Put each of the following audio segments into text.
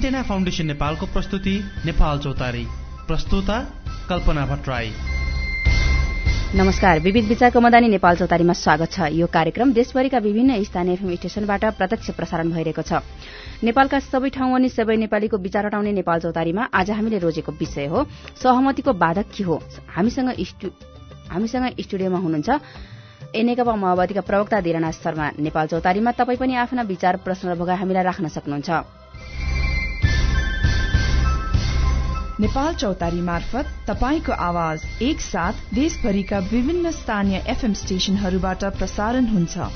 Antenna foundation नेपालको प्रस्तुति नेपाल चौतारी। प्रस्तुता कल्पना भट्टराई। नमस्कार विविध विचारको मदानी नेपाल चौतारीमा स्वागत छ। यो कार्यक्रम देशभरिका विभिन्न स्थानीय एफएम स्टेशनबाट प्रत्यक्ष प्रसारण भइरहेको छ। नेपालका सबै ठाउँ अनि सबै नेपालीको विचार हटाउने नेपाल चौतारीमा आज हामीले रोजेको विषय हो सहमतिको बाधक के हो? हामीसँग स्टुडियोमा हुनुहुन्छ नेकपा माओवादीका प्रवक्ता दिरानाथ शर्मा। नेपाल चौतारीमा तपाई पनि आफ्ना विचार प्रश्न र भोगा हामीलाई राख्न सक्नुहुन्छ। नेपाल चौतारी मार्फत तपाईँको आवाज एकसाथ देशभरिका विभिन्न स्थानीय एफएम स्टेशनहरूबाट प्रसारण हुन्छ।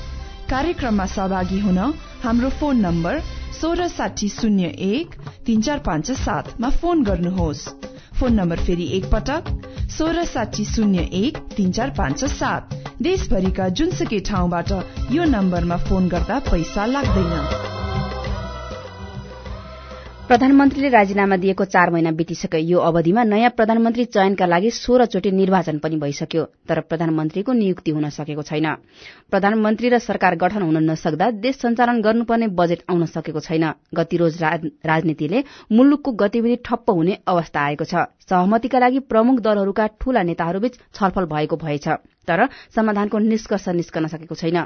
कार्यक्रममा सहभागी हुन हाम्रो फोन नम्बर सोह्र साठी शून्य एक तीन चार पाँच सातमा फोन गर्नुहोस्। फोन नम्बर फेरि एकपटक सोह्र साठी शून्य एक तीन चार पाँच सात। देशभरिका जुनसुकै ठाउँबाट यो नम्बरमा फोन गर्दा पैसा लाग्दैन। प्रधानमन्त्रीले राजीनामा दिएको चार महिना बितिसक्यो यो अवधिमा नयाँ प्रधानमन्त्री चयनका लागि सोह्रचोटि निर्वाचन पनि भइसक्यो तर प्रधानमन्त्रीको नियुक्ति हुन सकेको छैन। प्रधानमन्त्री र सरकार गठन हुन नसक्दा देश सञ्चालन गर्नुपर्ने बजेट आउन सकेको छैन। गतिरोध राजनीतिले मुलुकको गतिविधि ठप्प हुने अवस्था आएको छ। सहमतिका लागि प्रमुख दलहरूका ठूला नेताहरूबीच छलफल भएको भएछ तर समाधानको निष्कर्ष निस्कन सकेको छैन।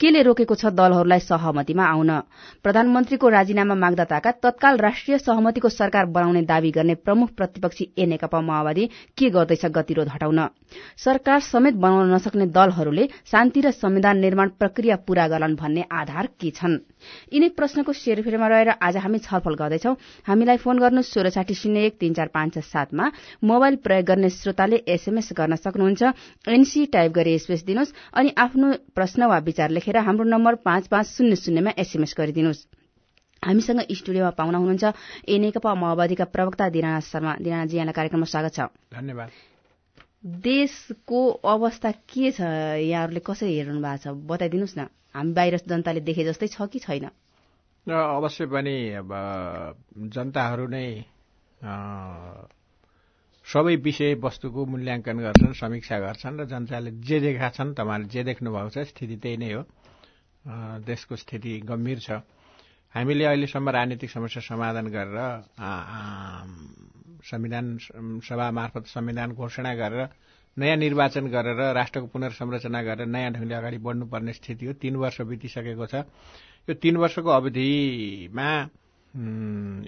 केले रोकेको छ दलहरूलाई सहमतिमा आउन? प्रधानमन्त्रीको राजीनामा माग्दाताका तत्काल राष्ट्रिय सहमतिको सरकार बनाउने दावी गर्ने प्रमुख प्रतिपक्षी ए नेकपा माओवादी के गर्दैछ गतिरोध हटाउन? सरकार समेत बनाउन नसक्ने दलहरूले शान्ति र संविधान निर्माण प्रक्रिया पूरा गरलान् भन्ने आधार के छन्? यिनै प्रश्नको सेरफेरमा रहेर आज हामी छलफल गर्दैछौ। हामीलाई फोन गर्नु सोह्र साठी शून्य एक तीन चार पाँच सातमा मोबाइल प्रयोग गर्ने श्रोताले एसएमएस गर्न सक्नुहुन्छ। एनसी टाइप गरी स्पेस दिनुहोस् अनि आफ्नो प्रश्न वा विचार लेखेर हाम्रो नम्बर पाँच पाँच शून्य शून्यमा एसएमएस गरिदिनुहोस्। हामीसँग स्टुडियोमा पाउना हुनुहुन्छ ए नेकपा माओवादीका प्रवक्ता दिनानाथ शर्मा। दिनानाथजी यहाँलाई कार्यक्रममा स्वागत छ। धन्यवाद। देशको अवस्था के छ यहाँहरूले कसरी हेर्नु भएको छ बताइदिनुहोस् न। हामी बाहिर जनताले देखे जस्तै छ कि छैन? अवश्य पनि अब जनताहरू नै सबै विषय वस्तुको मूल्याङ्कन गर्छन् समीक्षा गर्छन् र जनताले जे देखा छन् तपाईँहरूले जे देख्नु भएको छ स्थिति त्यही नै हो। देशको स्थिति गम्भीर छ। हामीले अहिलेसम्म राजनीतिक समस्या समाधान गरेर संविधान सभा मार्फत संविधान घोषणा गरेर नयाँ निर्वाचन गरेर राष्ट्रको पुनर्संरचना गरेर नयाँ ढङ्गले अगाडि बढ्नुपर्ने स्थिति हो। तीन वर्ष बितिसकेको छ। यो तीन वर्षको अवधिमा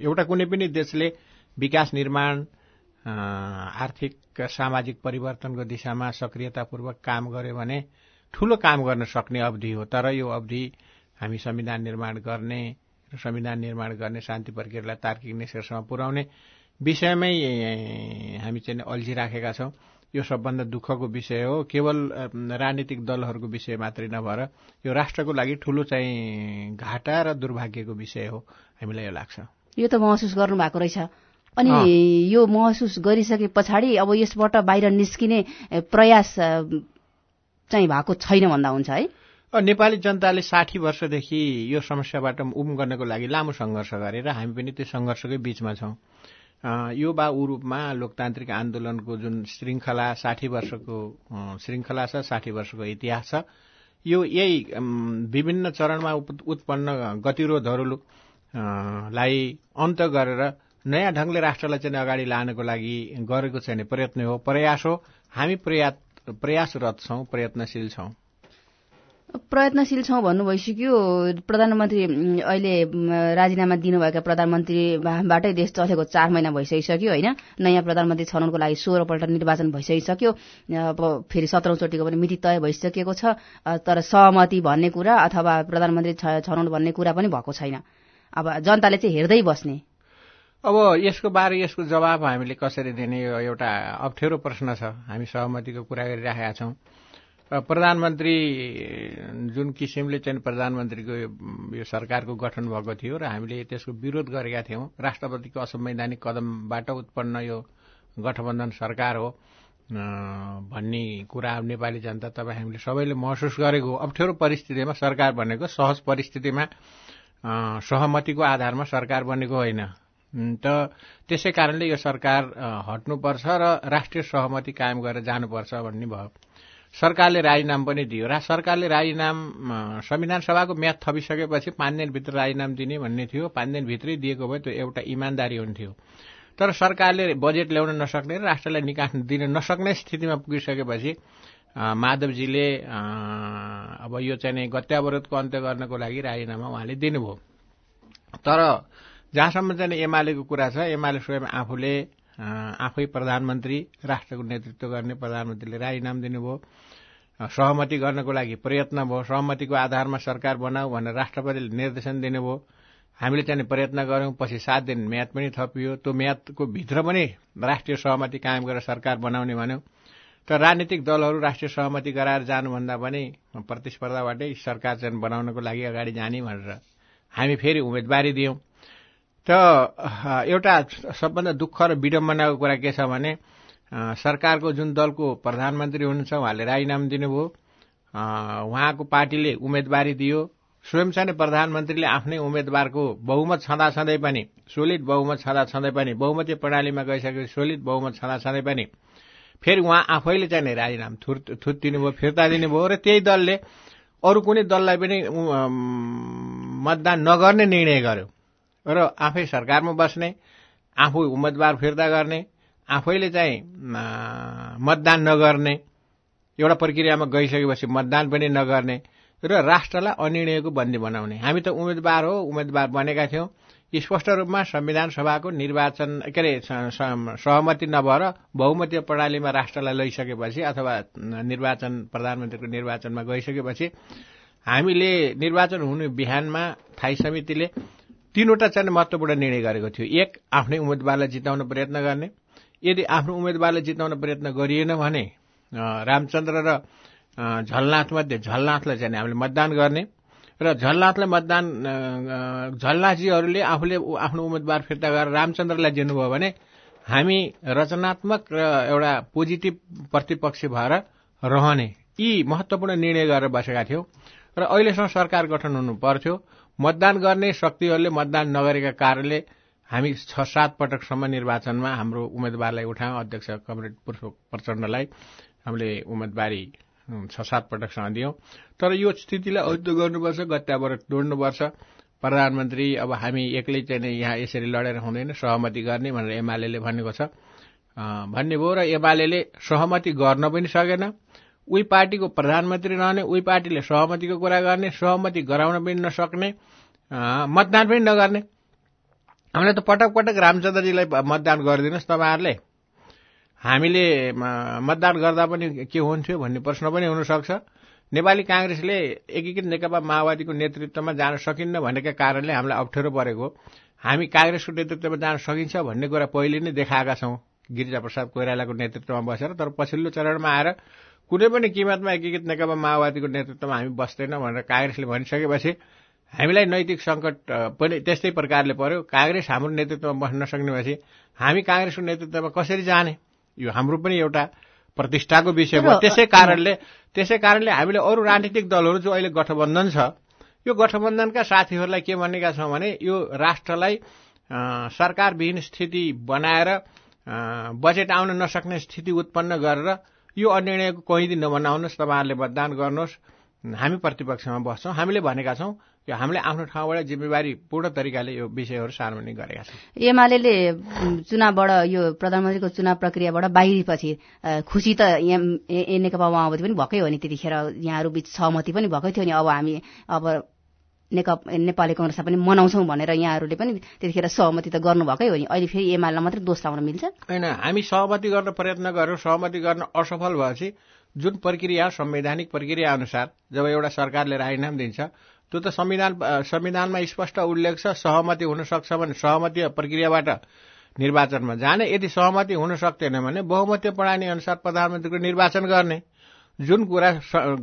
एउटा कुनै पनि देशले विकास निर्माण आर्थिक सामाजिक परिवर्तनको दिशामा सक्रियतापूर्वक काम गर्यो भने ठूलो काम गर्न सक्ने अवधि हो। तर यो अवधि हामी संविधान निर्माण गर्ने र संविधान निर्माण गर्ने शान्ति प्रक्रियालाई तार्किक निष्कर्षमा पुर्याउने विषयमै हामी चाहिँ अल्झिराखेका छौँ। यो सबभन्दा दुःखको विषय हो। केवल राजनीतिक दलहरूको विषय मात्रै नभएर यो राष्ट्रको लागि ठूलो चाहिँ घाटा र दुर्भाग्यको विषय हो। हामीलाई यो लाग्छ। यो त महसुस गर्नु भएको रहेछ। अनि यो महसुस गरिसके पछाडि अब यसबाट बाहिर निस्किने प्रयास चाहिँ भएको छैन भन्दा हुन्छ है? नेपाली जनताले साठी वर्षदेखि यो समस्याबाट उम गर्नको लागि लामो सङ्घर्ष गरे र हामी पनि त्यो सङ्घर्षकै बीचमा छौँ। यो बा रूपमा लोकतान्त्रिक आन्दोलनको जुन श्रृङ्खला साठी वर्षको श्रृङ्खला छ साठी वर्षको इतिहास छ यो यही विभिन्न चरणमा उत्पन्न गतिरोधहरूलाई अन्त गरेर नयाँ ढङ्गले राष्ट्रलाई चाहिँ अगाडि लानको लागि गरेको चाहिँ प्रयत्न हो। प्रयास हो। हामी प्रयास प्रयासरत छौँ प्रयत्नशील छौँ। प्रयत्नशील छौँ भन्नु भइसक्यो प्रधानमन्त्री अहिले राजीनामा दिनुभएका प्रधानमन्त्रीबाटै देश चलेको चार महिना भइसकिसक्यो होइन? नयाँ प्रधानमन्त्री छनौटको लागि सोह्रपल्ट निर्वाचन भइसकिसक्यो। अब फेरि सत्रौँचोटिको पनि मिति तय भइसकेको छ। तर सहमति भन्ने कुरा अथवा प्रधानमन्त्री छनौट भन्ने कुरा पनि भएको छैन। अब जनताले चाहिँ हेर्दै बस्ने। अब यसको बारे यसको जवाब हामीले कसरी दिने यो एउटा अप्ठ्यारो प्रश्न छ। हामी सहमतिको कुरा गरिराखेका छौँ। प्रधानमन्त्री जुन किसिमले चाहिँ प्रधानमन्त्रीको यो सरकारको गठन भएको थियो र हामीले त्यसको विरोध गरेका थियौँ राष्ट्रपतिको असंवैधानिक कदमबाट उत्पन्न यो गठबन्धन सरकार हो। भन्ने कुरा नेपाली जनता तपाईँ हामीले सबैले महसुस गरेको अप्ठ्यारो परिस्थितिमा सरकार बनेको सहज परिस्थितिमा सहमतिको आधारमा सरकार बनेको होइन। त। त्यसै कारणले यो सरकार हट्नुपर्छ र राष्ट्रिय सहमति कायम गरेर जानुपर्छ भन्ने भयो। सरकारले राजीनामा पनि दियो र सरकारले राजीनाम संविधान सभाको म्याद थपिसकेपछि पाँच दिनभित्र राजीनामा दिने भन्ने थियो। पाँच दिनभित्रै दिएको भए त्यो एउटा इमान्दारी हुन्थ्यो। तर सरकारले बजेट ल्याउन नसक्ने र राष्ट्रलाई निकास दिन नसक्ने स्थितिमा पुगिसकेपछि माधवजीले अब यो चाहिँ गत्यावरोधको अन्त्य गर्नको लागि राजीनामा उहाँले दिनुभयो। तर जहाँसम्म चाहिँ एमालेको कुरा छ एमाले स्वयं आफूले आफै प्रधानमन्त्री राष्ट्रको नेतृत्व गर्ने प्रधानमन्त्रीले राजीनामा दिनुभयो। सहमति गर्नको लागि प्रयत्न भयो। सहमतिको आधारमा सरकार बनाऊ भनेर राष्ट्रपतिले निर्देशन दिनुभयो। हामीले चाहिँ प्रयत्न गऱ्यौँ पछि सात दिन म्याद पनि थपियो। त्यो म्यादको भित्र पनि राष्ट्रिय सहमति कायम गरेर सरकार बनाउने भन्यौँ। तर राजनीतिक दलहरू राष्ट्रिय सहमति गराएर जानुभन्दा पनि प्रतिस्पर्धाबाटै सरकार चाहिँ बनाउनको लागि अगाडि जाने भनेर हामी फेरि उम्मेदवारी दियौँ। त एउटा सबभन्दा दुःख र विडम्बनाको कुरा के छ भने सरकारको जुन दलको प्रधानमन्त्री हुनुहुन्छ उहाँले राजीनामा दिनुभयो। उहाँको पार्टीले उम्मेदवारी दियो। स्वयं चाहिँ प्रधानमन्त्रीले आफ्नै उम्मेद्वारको बहुमत छँदा छँदै पनि सोलिड बहुमत छँदा छँदै पनि बहुमतीय प्रणालीमा गइसकेपछि सोलिड बहुमत छँदा छँदै पनि फेरि उहाँ आफैले चाहिँ राजीनामा थुत थुत दिनुभयो फिर्ता दिनुभयो र त्यही दलले अरू कुनै दललाई पनि मतदान नगर्ने निर्णय गर्यो। र आफै सरकारमा बस्ने आफू उम्मेद्वार फिर्ता गर्ने आफैले चाहिँ मतदान नगर्ने एउटा प्रक्रियामा गइसकेपछि मतदान पनि नगर्ने र राष्ट्रलाई अनिर्णयको बन्दी बनाउने। हामी त उम्मेद्वार हो उम्मेद्वार बनेका थियौँ। स्पष्ट रूपमा संविधान सभाको निर्वाचन के अरे सहमति नभएर बहुमतीय प्रणालीमा राष्ट्रलाई लैसकेपछि अथवा निर्वाचन प्रधानमन्त्रीको निर्वाचनमा गइसकेपछि हामीले निर्वाचन हुने बिहानमा थाई समितिले तीनवटा चाहिँ महत्वपूर्ण निर्णय गरेको थियो। एक आफ्नै उम्मेद्वारलाई जिताउन प्रयत्न गर्ने। यदि आफ्नो उम्मेद्वारलाई जिताउन प्रयत्न गरिएन भने रामचन्द्र र झलनाथमध्ये झलनाथलाई चाहिँ हामीले मतदान गर्ने र झलनाथलाई मतदान झलनाथजीहरूले आफूले आफ्नो उम्मेद्वार फिर्ता गरेर रामचन्द्रलाई दिनुभयो भने हामी रचनात्मक र एउटा पोजिटिभ प्रतिपक्षी भएर रहने यी महत्वपूर्ण निर्णय गरेर बसेका थियौँ। र अहिलेसम्म सरकार गठन हुनु पर्थ्यो। मतदान गर्ने शक्तिहरूले मतदान नगरेका कारणले हामी छ सात पटकसम्म निर्वाचनमा हाम्रो उम्मेद्वारलाई उठायौँ अध्यक्ष कमरेड पुष्प प्रचण्डलाई हामीले उम्मेदवारी छ सात पटकसँग दियौँ। तर यो स्थितिलाई अहित गर्नुपर्छ गत्याबाट जोड्नुपर्छ प्रधानमन्त्री अब हामी एक्लै चाहिँ यहाँ यसरी लडेर हुँदैन सहमति गर्ने भनेर एमाले भनेको छ। भन्ने भयो र एमाले सहमति गर्न पनि सकेन। उही पार्टीको प्रधानमन्त्री रहने उही पार्टीले सहमतिको कुरा गर्ने सहमति गराउन पनि नसक्ने मतदान पनि नगर्ने। हामीले त पटक पटक रामचन्द्रजीलाई मतदान गरिदिनुहोस् तपाईँहरूले। हामीले मतदान गर्दा पनि के हुन्थ्यो भन्ने प्रश्न पनि हुनसक्छ। नेपाली काङ्ग्रेसले एकीकृत नेकपा माओवादीको नेतृत्वमा जान सकिन्न भनेका कारणले हामीलाई अप्ठ्यारो परेको हामी काङ्ग्रेसको नेतृत्वमा जान सकिन्छ भन्ने कुरा पहिले नै देखाएका छौँ। गिरिजाप्रसाद कोइरालाको नेतृत्वमा बसेर तर पछिल्लो चरणमा आएर कुनै पनि किमतमा एकीकृत नेकपा माओवादीको नेतृत्वमा हामी बस्दैनौँ भनेर काङ्ग्रेसले भनिसकेपछि हामीलाई नैतिक सङ्कट पनि त्यस्तै प्रकारले पर्यो। काङ्ग्रेस हाम्रो नेतृत्वमा बस्न नसक्ने भएपछि हामी काङ्ग्रेसको नेतृत्वमा कसरी जाने? यो हाम्रो पनि एउटा प्रतिष्ठाको विषय हो। त्यसै कारणले त्यसै कारणले हामीले अरू राजनीतिक दलहरू जो अहिले गठबन्धन छ यो गठबन्धनका साथीहरूलाई के भनेका छौँ भने यो राष्ट्रलाई सरकारविहीन स्थिति बनाएर बजेट आउन नसक्ने स्थिति उत्पन्न गरेर यो अनिर्णयको दिन नबनाउनुहोस् तपाईँहरूले मतदान गर्नुहोस्। हामी प्रतिपक्षमा बस्छौँ। हामीले भनेका छौँ यो हामीले आफ्नो ठाउँबाट जिम्मेवारी पूर्ण तरिकाले यो विषयहरू सार्वजनिक गरेका छौँ। एमाले चुनावबाट यो प्रधानमन्त्रीको चुनाव प्रक्रियाबाट बाहिरीपछि खुसी त नेकपा माओवादी पनि भएकै हो नि त्यतिखेर। यहाँहरू बिच सहमति पनि भएकै थियो नि। अब हामी अब नेकपा नेपाली कङ्ग्रेसलाई पनि मनाउँछौँ भनेर यहाँहरूले पनि त्यतिखेर सहमति त गर्नुभएकै हो नि। अहिले फेरि एमालेलाई मात्रै दोष लाउन मिल्छ? होइन हामी सहमति गर्न प्रयत्न गऱ्यौँ सहमति गर्न असफल भएपछि जुन प्रक्रिया संवैधानिक प्रक्रिया अनुसार जब एउटा सरकारले राजीनामा दिन्छ त्यो त संविधान संविधानमा स्पष्ट उल्लेख छ सहमति हुन सक्छ भने सहमति प्रक्रियाबाट निर्वाचनमा जाने। यदि सहमति हुन सक्दैन भने बहुमतीय प्रणाली अनुसार प्रधानमन्त्रीको निर्वाचन गर्ने। जुन कुरा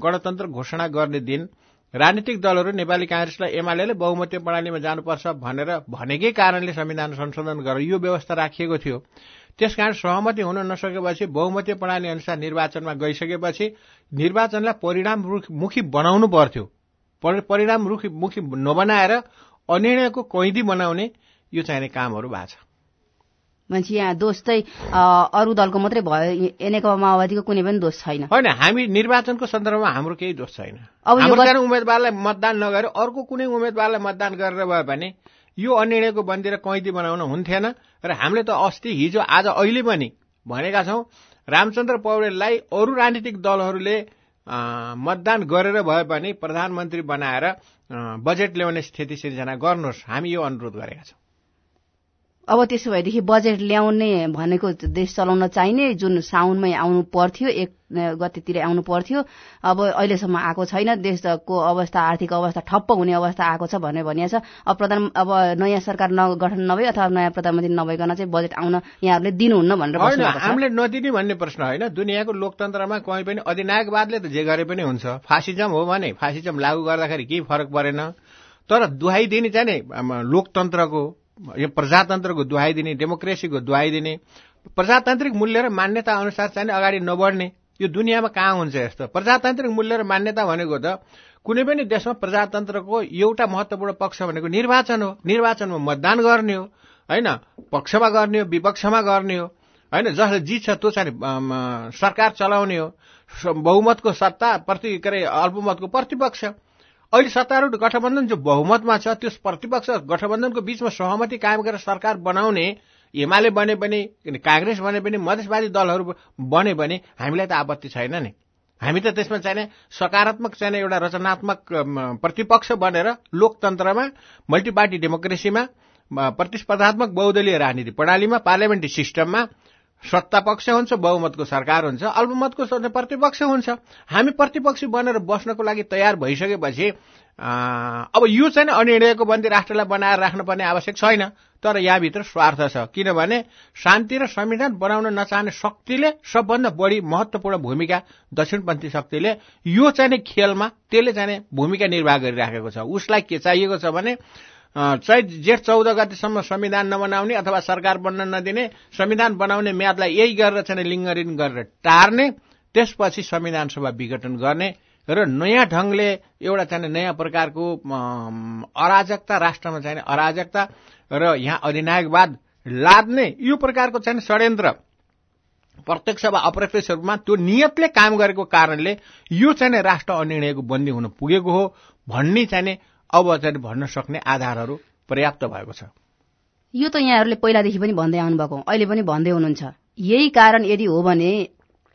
गणतन्त्र घोषणा गर्ने दिन राजनीतिक दलहरू नेपाली काङ्ग्रेसलाई एमाले बहुमतीय प्रणालीमा जानुपर्छ भनेर भनेकै कारणले संविधान संशोधन गरेर यो व्यवस्था राखिएको थियो। त्यसकारण सहमति हुन नसकेपछि बहुमतीय प्रणाली अनुसार निर्वाचनमा गइसकेपछि निर्वाचनलाई परिणाममुखी बनाउनु पर्थ्यो। परिणाममुखी नबनाएर अनिर्णयको कैदी बनाउने यो चाहिने कामहरू भएको छ। मान्छे यहाँ दोष चाहिँ अरू दलको मात्रै भयो। नेकपा माओवादीको कुनै पनि दोष छैन। होइन हामी निर्वाचनको सन्दर्भमा हाम्रो केही दोष छैन। हाम्रो उम्मेद्वारलाई मतदान नगरे अर्को कुनै उम्मेद्वारलाई मतदान गरेर भयो भने यो अनिर्णयको बन्दी र कैदी बनाउन हुन्थेन र हामीले त अस्ति हिजो आज अहिले पनि भनेका छौँ रामचन्द्र पौडेललाई अरू राजनीतिक दलहरूले मतदान गरेर भए पनि प्रधानमन्त्री बनाएर बजेट ल्याउने स्थिति सिर्जना गर्नुहोस्। हामी यो अनुरोध गरेका छौँ। अब त्यसो भएदेखि बजेट ल्याउने भनेको देश चलाउन चाहिने जुन साउनमै आउनु पर्थ्यो एक गतितिर आउनु पर्थ्यो अब अहिलेसम्म आएको छैन। देशको अवस्था आर्थिक अवस्था ठप्प हुने अवस्था आएको छ भनेर भनिएको छ। अब प्रधान अब नयाँ सरकार गठन नभए अथवा नयाँ प्रधानमन्त्री नभइकन चाहिँ बजेट आउन यहाँहरूले दिनुहुन्न भनेर हामीले नदिने भन्ने प्रश्न होइन। दुनियाँको लोकतन्त्रमा कहीँ पनि अधिनायकवादले त जे गरे पनि हुन्छ। फासिजम हो भने फासिजम लागू गर्दाखेरि केही फरक परेन। तर दुहाई दिने चाहिँ लोकतन्त्रको यो प्रजातन्त्रको दुहाई दिने डेमोक्रेसीको दुहाई दिने प्रजातान्त्रिक मूल्य र मान्यता अनुसार चाहिँ अगाडि नबढ्ने यो दुनियाँमा कहाँ हुन्छ यस्तो? प्रजातान्त्रिक मूल्य र मान्यता भनेको त कुनै पनि देशमा प्रजातन्त्रको एउटा महत्वपूर्ण पक्ष भनेको निर्वाचन हो। निर्वाचनमा मतदान गर्ने हो होइन? पक्षमा गर्ने हो विपक्षमा गर्ने हो होइन? जसले जित्छ त्यो चाहिँ सरकार चलाउने हो। बहुमतको सत्ता प्रति के अरे अल्पमतको प्रतिपक्ष। अहिले सत्तारूढ गठबन्धन जो बहुमतमा छ त्यस प्रतिपक्ष गठबन्धनको बीचमा सहमति कायम गरेर सरकार बनाउने एमाले बने पनि काङ्ग्रेस बने पनि मधेसवादी दलहरू बने पनि हामीलाई त आपत्ति छैन नि। हामी त त्यसमा चाहिने सकारात्मक चाहिने एउटा रचनात्मक प्रतिपक्ष बनेर लोकतन्त्रमा मल्टिपार्टी डेमोक्रेसीमा प्रतिस्पर्धात्मक बहुदलीय राजनीति प्रणालीमा पार्लियामेन्ट्री सिस्टममा सत्ता पक्ष हुन्छ बहुमतको सरकार हुन्छ अल्पमतको प्रतिपक्ष हुन्छ। हामी प्रतिपक्षी बनेर बस्नको लागि तयार भइसकेपछि अब यो चाहिँ अनिर्णयको बन्दी राष्ट्रलाई बनाएर राख्नुपर्ने आवश्यक छैन तर यहाँभित्र स्वार्थ छ। किनभने शान्ति र संविधान बनाउन नचाहने शक्तिले सबभन्दा बढी महत्वपूर्ण भूमिका दक्षिणपन्थी शक्तिले यो चाहिँ खेलमा त्यसले चाहिँ भूमिका निर्वाह गरिराखेको छ। उसलाई के चाहिएको छ भने चैत जेठ चौध गतिसम्म संविधान नबनाउने अथवा सरकार बन्न नदिने संविधान बनाउने म्यादलाई यही गरेर चाहिँ लिङ्गरिन गरेर टार्ने त्यसपछि संविधान सभा विघटन गर्ने र नयाँ ढंगले एउटा चाहिँ नयाँ प्रकारको अराजकता राष्ट्रमा चाहिने अराजकता र यहाँ अधिनायकवाद लाद्ने यो प्रकारको चाहिँ षड्यन्त्र। प्रत्यक्ष वा अप्रत्यक्ष रूपमा त्यो नियतले काम गरेको कारणले यो चाहिँ राष्ट्र अनिर्णयको बन्दी हुन पुगेको हो भन्ने चाहिँ अब चाहिँ भन्न सक्ने आधारहरू पर्याप्त भएको छ। यो त यहाँहरूले पहिलादेखि पनि भन्दै आउनुभएको अहिले पनि भन्दै हुनुहुन्छ। यही कारण यदि हो भने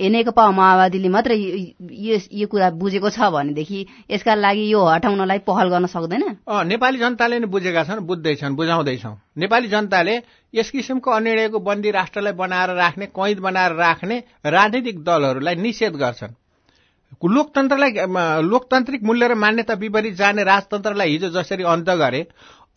नेकपा माओवादीले मात्रै यो कुरा बुझेको छ भनेदेखि यसका लागि यो हटाउनलाई पहल गर्न सक्दैन? नेपाली जनताले नै बुझेका छन् बुझ्दैछन् बुझाउँदैछौँ। नेपाली जनताले यस किसिमको अनिर्णयको बन्दी राष्ट्रलाई बनाएर राख्ने कैद बनाएर राख्ने राजनीतिक दलहरूलाई निषेध गर्छन्। लोकतन्त्रलाई लोकतान्त्रिक मूल्य र मान्यता विपरीत जाने राजतन्त्रलाई हिजो जसरी अन्त गरे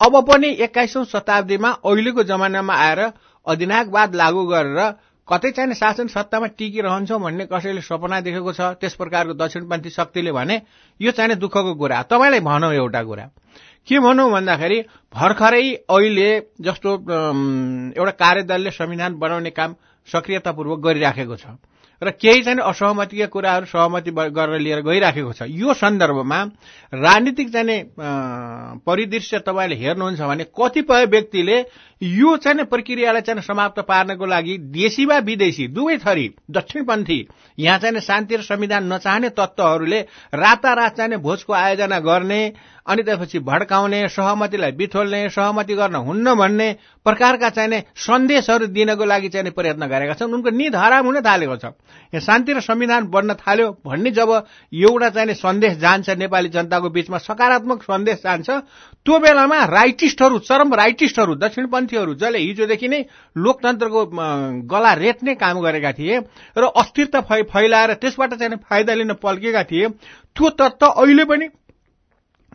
अब पनि एक्काइसौं शताब्दीमा अहिलेको जमानामा आएर अधिनायकवाद लागू गरेर कतै चाहिने शासन सत्तामा टिकिरहन्छौँ भन्ने कसैले सपना देखेको छ। त्यस प्रकारको दक्षिणपन्थी शक्तिले भने यो चाहिने दुःखको कुरा। तपाईँलाई भनौँ एउटा कुरा। के भनौँ भन्दाखेरि भर्खरै अहिले जस्तो एउटा कार्यदलले संविधान बनाउने काम सक्रियतापूर्वक गरिराखेको छ। र केही चाहिँ असहमतिका कुराहरू सहमति गरेर लिएर गइराखेको छ। यो सन्दर्भमा राजनीतिक चाहिँ परिदृश्य तपाईँले हेर्नुहुन्छ भने कतिपय व्यक्तिले यो चाहिँ प्रक्रियालाई चाहिँ समाप्त पार्नको लागि देशी वा विदेशी दुवै थरी दक्षिणपन्थी यहाँ चाहिँ शान्ति र संविधान नचाहने तत्त्वहरूले रातारात चाहिँ भोजको आयोजना गर्ने अनि त्यसपछि भड्काउने सहमतिलाई बिथोल्ने सहमति गर्न हुन्न भन्ने प्रकारका चाहिने सन्देशहरू दिनको लागि चाहिँ प्रयत्न गरेका छन्। उनको निध हराम हुन थालेको छ। यहाँ शान्ति र संविधान बढ्न थाल्यो भन्ने जब एउटा चाहिने सन्देश जान्छ नेपाली जनताको बीचमा सकारात्मक सन्देश जान्छ त्यो बेलामा राइटिस्टहरू चरम राइटिस्टहरू दक्षिणपन्थीहरू जसले हिजोदेखि नै लोकतन्त्रको गला रेट्ने काम गरेका थिए र अस्थिरता फैलाएर त्यसबाट चाहिँ फाइदा लिन पल्केका थिए त्यो तत्त्व अहिले पनि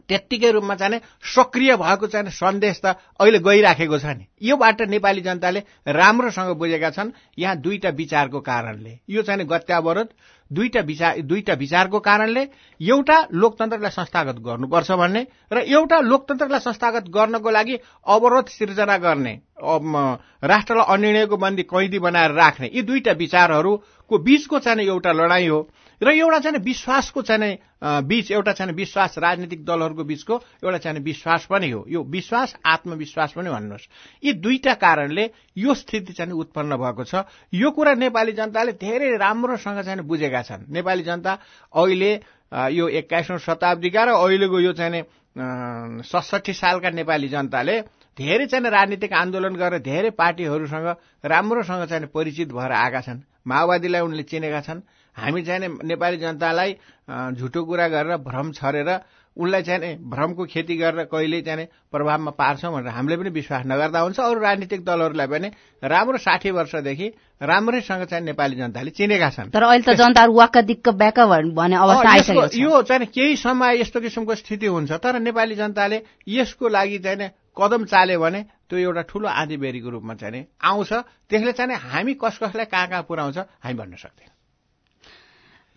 त्यत्तिकै रूपमा चाहिँ सक्रिय भएको चाहिँ सन्देश त अहिले गइराखेको छ नि। योबाट नेपाली जनताले राम्रोसँग बुझेका छन् यहाँ दुईटा विचारको कारणले। यो चाहिँ गत्यावरोध दुईटा विचार दुईटा विचारको कारणले एउटा लोकतन्त्रलाई संस्थागत गर्नुपर्छ भन्ने र एउटा लोकतन्त्रलाई संस्थागत गर्नको लागि अवरोध सिर्जना गर्ने राष्ट्रलाई अनिर्णयको बन्दी कैदी बनाएर राख्ने यी दुईटा विचारहरूको बीचको चाहिँ एउटा लडाईँ हो र एउटा चाहिँ विश्वासको चाहिँ बीच एउटा चाहिँ विश्वास राजनीतिक दलहरूको बीचको एउटा चाहिँ विश्वास पनि हो। यो विश्वास आत्मविश्वास पनि भन्नुहोस्। यी दुईटा कारणले यो स्थिति चाहिँ उत्पन्न भएको छ। यो कुरा नेपाली जनताले धेरै राम्रोसँग चाहिँ बुझेका छन्। नेपाली जनता अहिले यो एक्काइसौँ शताब्दीका र अहिलेको यो चाहिँ सडसठी सालका नेपाली जनताले धेरै चाहिँ राजनीतिक आन्दोलन गरेर धेरै पार्टीहरूसँग राम्रोसँग चाहिँ परिचित भएर आएका छन्। माओवादीलाई उनले चिनेका छन्। हामी चाहिँ नेपाली जनतालाई झुटो कुरा गरेर भ्रम छरेर उनलाई चाहिँ भ्रमको खेती गरेर कहिल्यै चाहिँ प्रभावमा पार्छौँ भनेर हामीले पनि विश्वास नगर्दा हुन्छ। अरू राजनीतिक दलहरूलाई पनि राम्रो साठी वर्षदेखि राम्रैसँग चाहिँ नेपाली जनताले चिनेका छन्। तर अहिले त जनताहरू वाक्क दिक्क ब्याक भन्ने अवस्था आइसकेको छ। यो चाहिँ केही समय यस्तो किसिमको स्थिति हुन्छ तर नेपाली जनताले यसको लागि चाहिँ कदम चाल्यो भने त्यो एउटा ठूलो आँधीबेरीको रूपमा चाहिँ आउँछ। त्यसले चाहिँ हामी कस कसलाई कहाँ कहाँ पुऱ्याउँछ हामी भन्न सक्दैनौँ।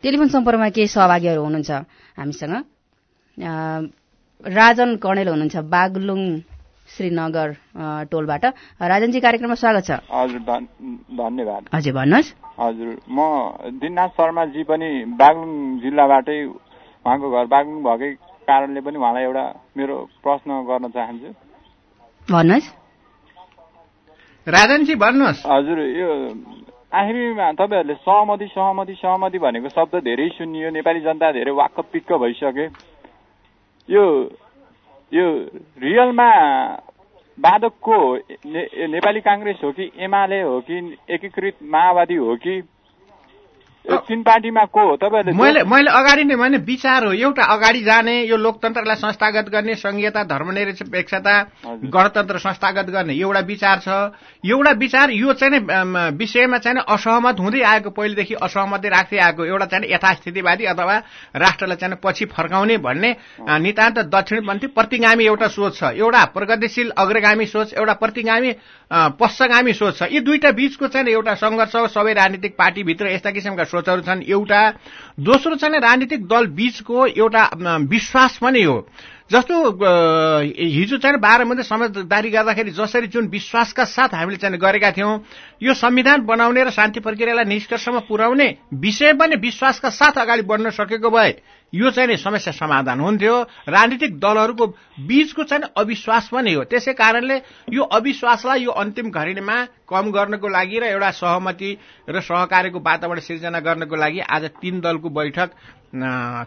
टेलिफोन सम्पर्कमा केही सहभागीहरू हुनुहुन्छ हामीसँग? राजन कर्णेल हुनुहुन्छ बागलुङ श्रीनगर टोलबाट। राजनजी कार्यक्रममा स्वागत छ। हजुर धन्यवाद। हजुर भन्नुहोस्। हजुर म दिननाथ शर्माजी पनि बागलुङ जिल्लाबाटै उहाँको घर बागलुङ भएकै कारणले पनि उहाँलाई एउटा मेरो प्रश्न गर्न चाहन्छु। भन्नुहोस्। राजनजी भन्नुहोस्। हजुर यो आखिरमा तपाईँहरूले सहमति सहमति सहमति भनेको शब्द धेरै सुनियो। नेपाली जनता धेरै वाक्क पिक्क भइसके यो यो रियलमा बाधकको ने, नेपाली काङ्ग्रेस हो कि एमाले हो कि एकीकृत माओवादी हो कि पार्टीमा को हो? तपाईँहरूले मैले मैले अगाडि नै भने विचार हो एउटा अगाडि जाने यो लोकतन्त्रलाई संस्थागत गर्ने संघीयता धर्मनिरपेक्षता गणतन्त्र संस्थागत गर्ने एउटा विचार छ। एउटा विचार यो चाहिँ नै विषयमा चाहिँ असहमत हुँदै आएको पहिलेदेखि असहमति राख्दै आएको एउटा चाहिँ यथास्थितिवादी अथवा राष्ट्रलाई चाहिँ पछि फर्काउने भन्ने नितान्त दक्षिणपन्थी प्रतिगामी एउटा सोच छ। एउटा प्रगतिशील अग्रगामी सोच एउटा प्रतिगामी पश्चगामी सोच छ। यी दुईटा बीचको चाहिँ एउटा सङ्घर्ष सबै राजनीतिक पार्टीभित्र यस्ता किसिमका सोचहरू छन् एउटा दोस्रो चाहिँ राजनीतिक दल बीचको एउटा विश्वास पनि हो। जस्तो हिजो चाहिँ बाह्र महिना समझदारी गर्दाखेरि जसरी जुन विश्वासका साथ हामीले चाहिँ गरेका थियौं यो संविधान बनाउने र शान्ति प्रक्रियालाई निष्कर्षमा पुर्याउने विषय पनि विश्वासका साथ अगाडि बढ्न सकेको भए यो चाहिँ समस्या समाधान हुन्थ्यो। राजनीतिक दलहरूको बीचको चाहिँ अविश्वास पनि हो। त्यसै कारणले यो अविश्वासलाई यो अन्तिम घडीमा कम गर्नको लागि र एउटा सहमति र सहकार्यको वातावरण सिर्जना गर्नको लागि आज तीन दलको बैठक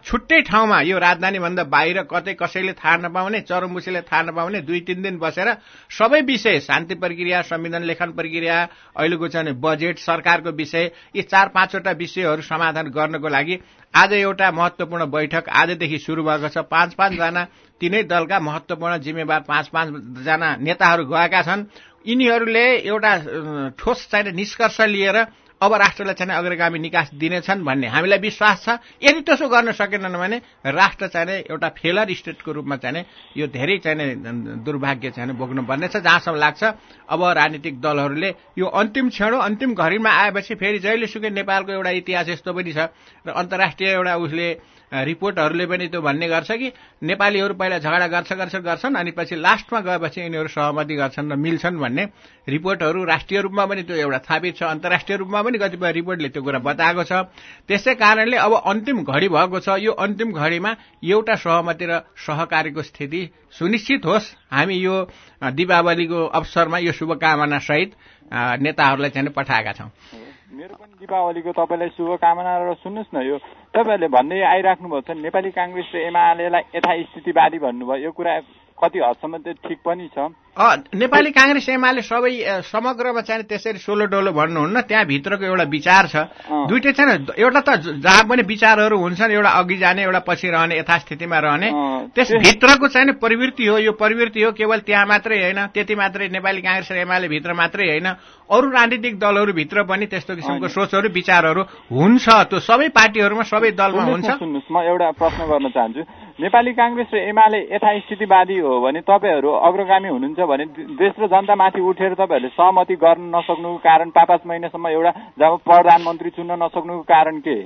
छुट्टै ठाउँमा यो राजधानीभन्दा बाहिर कतै कसैले थाहा नपाउने चरमुसीले थाहा नपाउने दुई तिन दिन बसेर सबै विषय शान्ति प्रक्रिया संविधान लेखन प्रक्रिया अहिलेको चाहिँ बजेट सरकारको विषय यी चार पाँचवटा विषयहरू समाधान गर्नको लागि आज एउटा महत्वपूर्ण बैठक आजदेखि शुरू भएको छ। पाँच पाँचजना तीनै दलका महत्वपूर्ण जिम्मेवार पाँच पाँचजना नेताहरू गएका छन्। यिनीहरूले एउटा ठोस चाहिँ निष्कर्ष लिएर अब राष्ट्रलाई चाहिँ अग्रगामी निकास दिनेछन् भन्ने हामीलाई विश्वास छ। यदि त्यसो गर्न सकेनन् भने राष्ट्र चाहिँ एउटा फेलर स्टेटको रूपमा चाहिँ यो धेरै चाहिँ दुर्भाग्य चाहिँ बोक्नु पर्नेछ जहाँसम्म लाग्छ अब राजनीतिक दलहरूले यो अन्तिम क्षण अन्तिम घडीमा आएपछि फेरि जहिलेसुकै नेपालको एउटा इतिहास यस्तो पनि छ र अन्तर्राष्ट्रिय एउटा उसले रिपोर्टहरूले पनि त्यो भन्ने गर्छ कि नेपालीहरू पहिला झगडा गर्छ गर्छ गर्छन् अनि पछि लास्टमा गएपछि यिनीहरू सहमति गर्छन् र मिल्छन् भन्ने रिपोर्टहरू राष्ट्रिय रूपमा पनि त्यो एउटा स्थापित छ अन्तर्राष्ट्रिय रूपमा पनि कतिपय रिपोर्टले त्यो कुरा बताएको छ। त्यसै कारणले अब अन्तिम घडी भएको छ। यो अन्तिम घडीमा एउटा सहमति र सहकारीको स्थिति सुनिश्चित होस्। हामी यो दीपावलीको अवसरमा यो शुभकामना सहित नेताहरूलाई चाहिँ पठाएका छौँ। मेरो पनि दीपावलीको तपाईँलाई शुभकामना र सुन्नुहोस् न यो तपाईँहरूले भन्दै आइराख्नु भएको छ नेपाली काङ्ग्रेस र एमालेलाई यथास्थितिवादी भन्नुभयो। यो कुरा कति हदसम्म चाहिँ ठिक पनि छ। नेपाली काङ्ग्रेस एमाले सबै समग्रमा चाहिँ त्यसरी सोलो डोलो भन्नुहुन्न। त्यहाँभित्रको एउटा विचार छ। दुइटै छैन एउटा त जहाँ पनि विचारहरू हुन्छन् एउटा अघि जाने एउटा पछि रहने यथास्थितिमा रहने। त्यसभित्रको चाहिँ प्रवृत्ति हो। यो प्रवृत्ति हो केवल त्यहाँ मात्रै होइन त्यति मात्रै नेपाली काङ्ग्रेस र एमाले भित्र मात्रै होइन। अरू राजनीतिक दलहरूभित्र पनि त्यस्तो किसिमको सोचहरू विचारहरू हुन्छ। त्यो सबै पार्टीहरूमा सबै दलमा हुन्छ। म एउटा प्रश्न गर्न चाहन्छु। नेपाली काङ्ग्रेस र एमाले यथास्थितिवादी हो भने तपाईँहरू अग्रगामी हुनुहुन्छ भने देश र जनतामाथि उठेर तपाईँहरूले सहमति गर्न नसक्नुको कारण पाँच पाँच महिनासम्म एउटा जब प्रधानमन्त्री चुन्न नसक्नुको कारण के?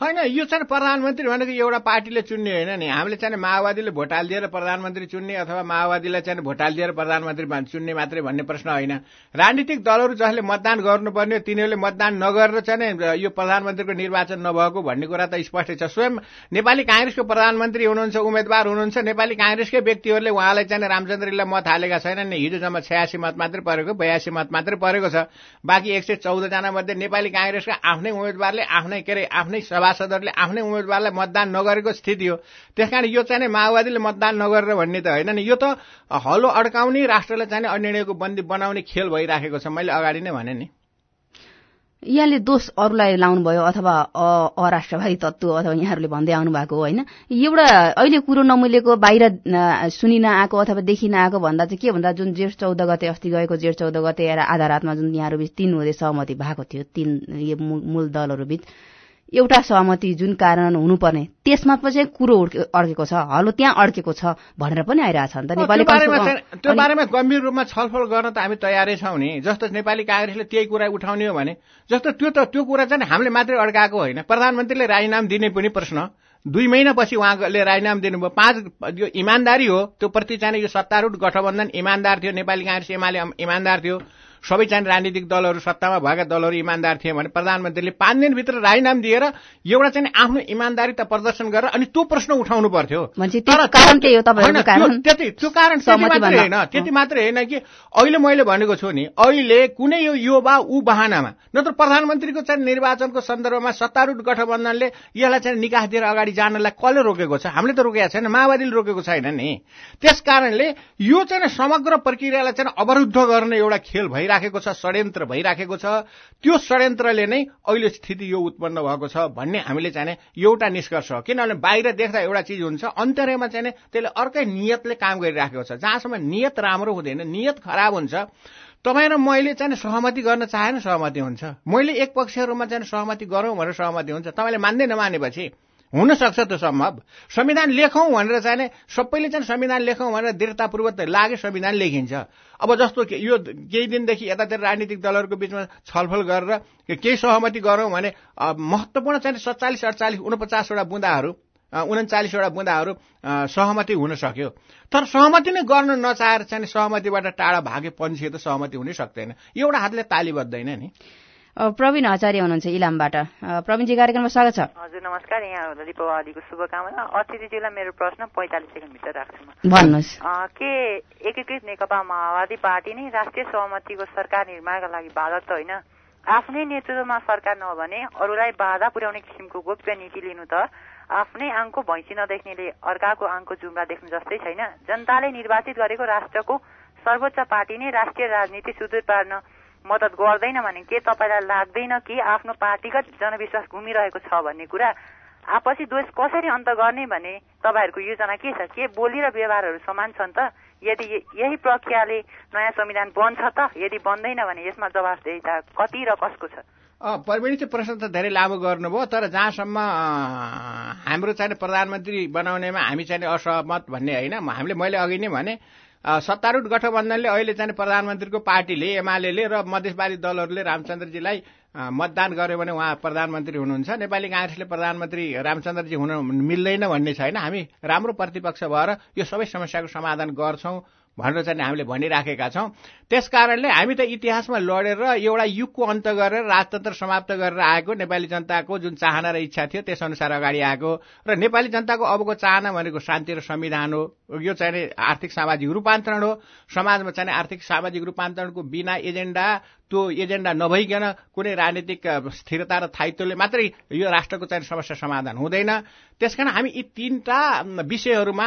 होइन यो चाहिँ प्रधानमन्त्री भनेको एउटा पार्टीले चुन्ने होइन नि। हामीले चाहिँ माओवादीले भोट हालिदिएर प्रधानमन्त्री चुन्ने अथवा माओवादीलाई चाहिँ भोट हालिदिएर प्रधानमन्त्री चुन्ने मात्रै भन्ने प्रश्न होइन। राजनीतिक दलहरू जसले मतदान गर्नुपर्ने तिनीहरूले मतदान नगरेर चाहिँ यो प्रधानमन्त्रीको निर्वाचन नभएको भन्ने कुरा त स्पष्ट छ। स्वयं नेपाली काङ्ग्रेसको प्रधानमन्त्री हुनुहुन्छ उम्मेद्वार हुनुहुन्छ नेपाली काङ्ग्रेसकै व्यक्तिहरूले उहाँलाई चाहिँ रामचन्द्रलाई मत हालेका छैनन् नि। हिजो जम्मा छयासी मत मात्रै परेको बयासी मत मात्रै परेको छ। बाँकी एक सय चौधजना मध्ये नेपाली काङ्ग्रेसका आफ्नै उम्मेद्वारले आफ्नै के अरे आफ्नै सभासदहरूले आफ्नै उम्मेद्वारलाई मतदान नगरेको स्थिति हो। त्यस कारण यो चाहिँ माओवादीले मतदान नगरेर भन्ने त होइन नि। यो त हलो अड्काउने राष्ट्रलाई चाहिँ अनिर्णयको बन्दी बनाउने खेल भइराखेको छ। मैले अगाडि नै भने नि। यहाँले दोष अरूलाई लाउनु भयो अथवा अराष्ट्रवादी तत्व अथवा यहाँहरूले भन्दै आउनु भएको होइन। एउटा अहिले कुरो नमिलेको बाहिर सुनिन आएको अथवा देखिन आएको भन्दा चाहिँ के भन्दा जुन जेठ चौध गते अस्ति गएको जेठ चौध गते आधा रातमा जुन यहाँहरू बिच तीन हुँदै सहमति भएको थियो तीन मूल दलहरू बिच एउटा सहमति जुन कारण हुनुपर्ने त्यसमा चाहिँ कुरो अड्केको छ हलो त्यहाँ अड्केको छ भनेर पनि आइरहेछ नि त। नेपाली त्यो बारेमा गम्भीर रूपमा छलफल गर्न त हामी तयारै छौँ नि। जस्तो नेपाली काङ्ग्रेसले त्यही कुरा उठाउने हो भने जस्तो त्यो त त्यो कुरा चाहिँ हामीले मात्रै अड्काएको होइन। प्रधानमन्त्रीले राजीनाम दिने पनि प्रश्न। दुई महिनापछि उहाँले राजीनामा दिनुभयो। पाँच यो इमान्दारी हो। त्यो प्रति चाहिँ यो सत्तारूढ गठबन्धन इमान्दार थियो। नेपाली काङ्ग्रेस एमाले इमान्दार थियो। सबै चाहिँ राजनीतिक दलहरू सत्तामा भएका दलहरू इमान्दार थिए भने प्रधानमन्त्रीले पाँच दिनभित्र राजीनामा दिएर एउटा चाहिँ आफ्नो इमान्दारिता प्रदर्शन गरेर अनि त्यो प्रश्न उठाउनु पर्थ्यो। त्यति त्यो कारण मात्रै होइन त्यति मात्रै होइन कि अहिले मैले भनेको छु नि अहिले कुनै यो युवा ऊ बहानामा नत्र प्रधानमन्त्रीको चाहिँ निर्वाचनको सन्दर्भमा सत्तारूढ गठबन्धनले यसलाई चाहिँ निकास दिएर अगाडि जानलाई कसले रोकेको छ? हामीले त रोकेको छैन माओवादीले रोकेको छैन नि। त्यस कारणले यो चाहिँ समग्र प्रक्रियालाई चाहिँ अवरुद्ध गर्ने एउटा खेल भइरहेको भइराखेको छ षड्यन्त्र भइराखेको छ त्यो षड्यन्त्रले नै अहिले स्थिति यो उत्पन्न भएको छ भन्ने हामीले चाहिँ एउटा निष्कर्ष हो। किनभने बाहिर देख्दा एउटा चिज हुन्छ अन्तर्यमा चाहिँ त्यसले अर्कै नियतले काम गरिराखेको छ। जहाँसम्म नियत राम्रो हुँदैन नियत खराब हुन्छ तपाईँ र मैले चाहिँ सहमति गर्न चाहेन सहमति हुन्छ। मैले एक पक्षहरूमा चाहिँ सहमति गरौँ भनेर सहमति हुन्छ। तपाईँले मान्दै नमानेपछि हुन सक्छ त सम्भव संविधान लेखौँ भनेर चाहिँ सबैले चाहिँ संविधान लेखौँ भनेर दृढतापूर्वक लागे संविधान लेखिन्छ। अब जस्तो यो केही दिनदेखि यतातिर राजनीतिक दलहरूको बिचमा छलफल गरेर केही सहमति गरौँ भने महत्वपूर्ण चाहिँ सत्तालिस अडचालिस उनपचासवटा बुँदाहरू उन्चालिसवटा बुँदाहरू सहमति हुन सक्यो तर सहमति नै गर्न नचाहेर चाहिँ सहमतिबाट टाढा भागे पन्छे त सहमति हुनै सक्दैन। एउटा हातले ताली बज्दैन नि। प्रवीण आचार्य हुनुहुन्छ इलामबाट। प्रवीणजी कार्यक्रममा स्वागत छ। हजुर नमस्कार। यहाँ दिपावलीको शुभकामना। अतिथिजीलाई मेरो प्रश्न पैँतालिस सेकेन्डभित्र राख्छु भन्नुहोस्। के एकीकृत नेकपा माओवादी पार्टी नै राष्ट्रिय सहमतिको सरकार निर्माणका लागि बाधक त होइन? आफ्नै नेतृत्वमा सरकार नभने अरूलाई बाधा पुर्याउने किसिमको गोप्य नीति लिनु त आफ्नै आङको भैँसी नदेख्नेले अर्काको आङको जुम्रा देख्नु जस्तै छैन। जनताले निर्वाचित गरेको राष्ट्रको सर्वोच्च पार्टी नै राष्ट्रिय राजनीति सुदूर पार्न मद्दत गर्दैन भने के तपाईँलाई लाग्दैन कि आफ्नो पार्टीगत जनविश्वास घुमिरहेको छ भन्ने कुरा? आपसी दोष कसरी अन्त गर्ने भने तपाईँहरूको योजना के छ? के बोली र व्यवहारहरू समान छन् त? यदि यही प्रक्रियाले नयाँ संविधान बन्छ त यदि बन्दैन भने यसमा जवाफदेहिता कति र कसको छ? प्रवीण चाहिँ प्रश्न त धेरै लामो गर्नुभयो तर जहाँसम्म हाम्रो चाहिँ प्रधानमन्त्री बनाउनेमा हामी चाहिँ असहमत भन्ने होइन हामीले मैले अघि नै भने सत्तारूढ गठबन्धनले अहिले चाहिँ प्रधानमन्त्रीको पार्टीले एमाले र मधेसवादी दलहरूले रामचन्द्रजीलाई मतदान गर्यो भने उहाँ प्रधानमन्त्री हुनुहुन्छ। नेपाली काङ्ग्रेसले प्रधानमन्त्री रामचन्द्रजी हुन मिल्दैन भन्ने छैन। हामी राम्रो प्रतिपक्ष भएर यो सबै समस्याको समाधान गर्छौं। भनेर चाहिँ हामीले भनिराखेका छौं। त्यस कारणले हामी त इतिहासमा लडेर एउटा युगको अन्त गरेर राजतन्त्र समाप्त गरेर आएको नेपाली जनताको जुन चाहना र इच्छा थियो त्यस अनुसार अगाडि आएको र नेपाली जनताको अबको चाहना भनेको शान्ति र संविधान हो। यो चाहिँ आर्थिक सामाजिक रूपान्तरण हो। समाजमा चाहिँ आर्थिक सामाजिक रूपान्तरणको बिना एजेन्डा त्यो एजेन्डा नभइकन कुनै राजनीतिक स्थिरता र स्थायित्वले मात्रै यो राष्ट्रको चाहिँ समस्या समाधान हुँदैन। त्यसकारण हामी यी तीनटा विषयहरूमा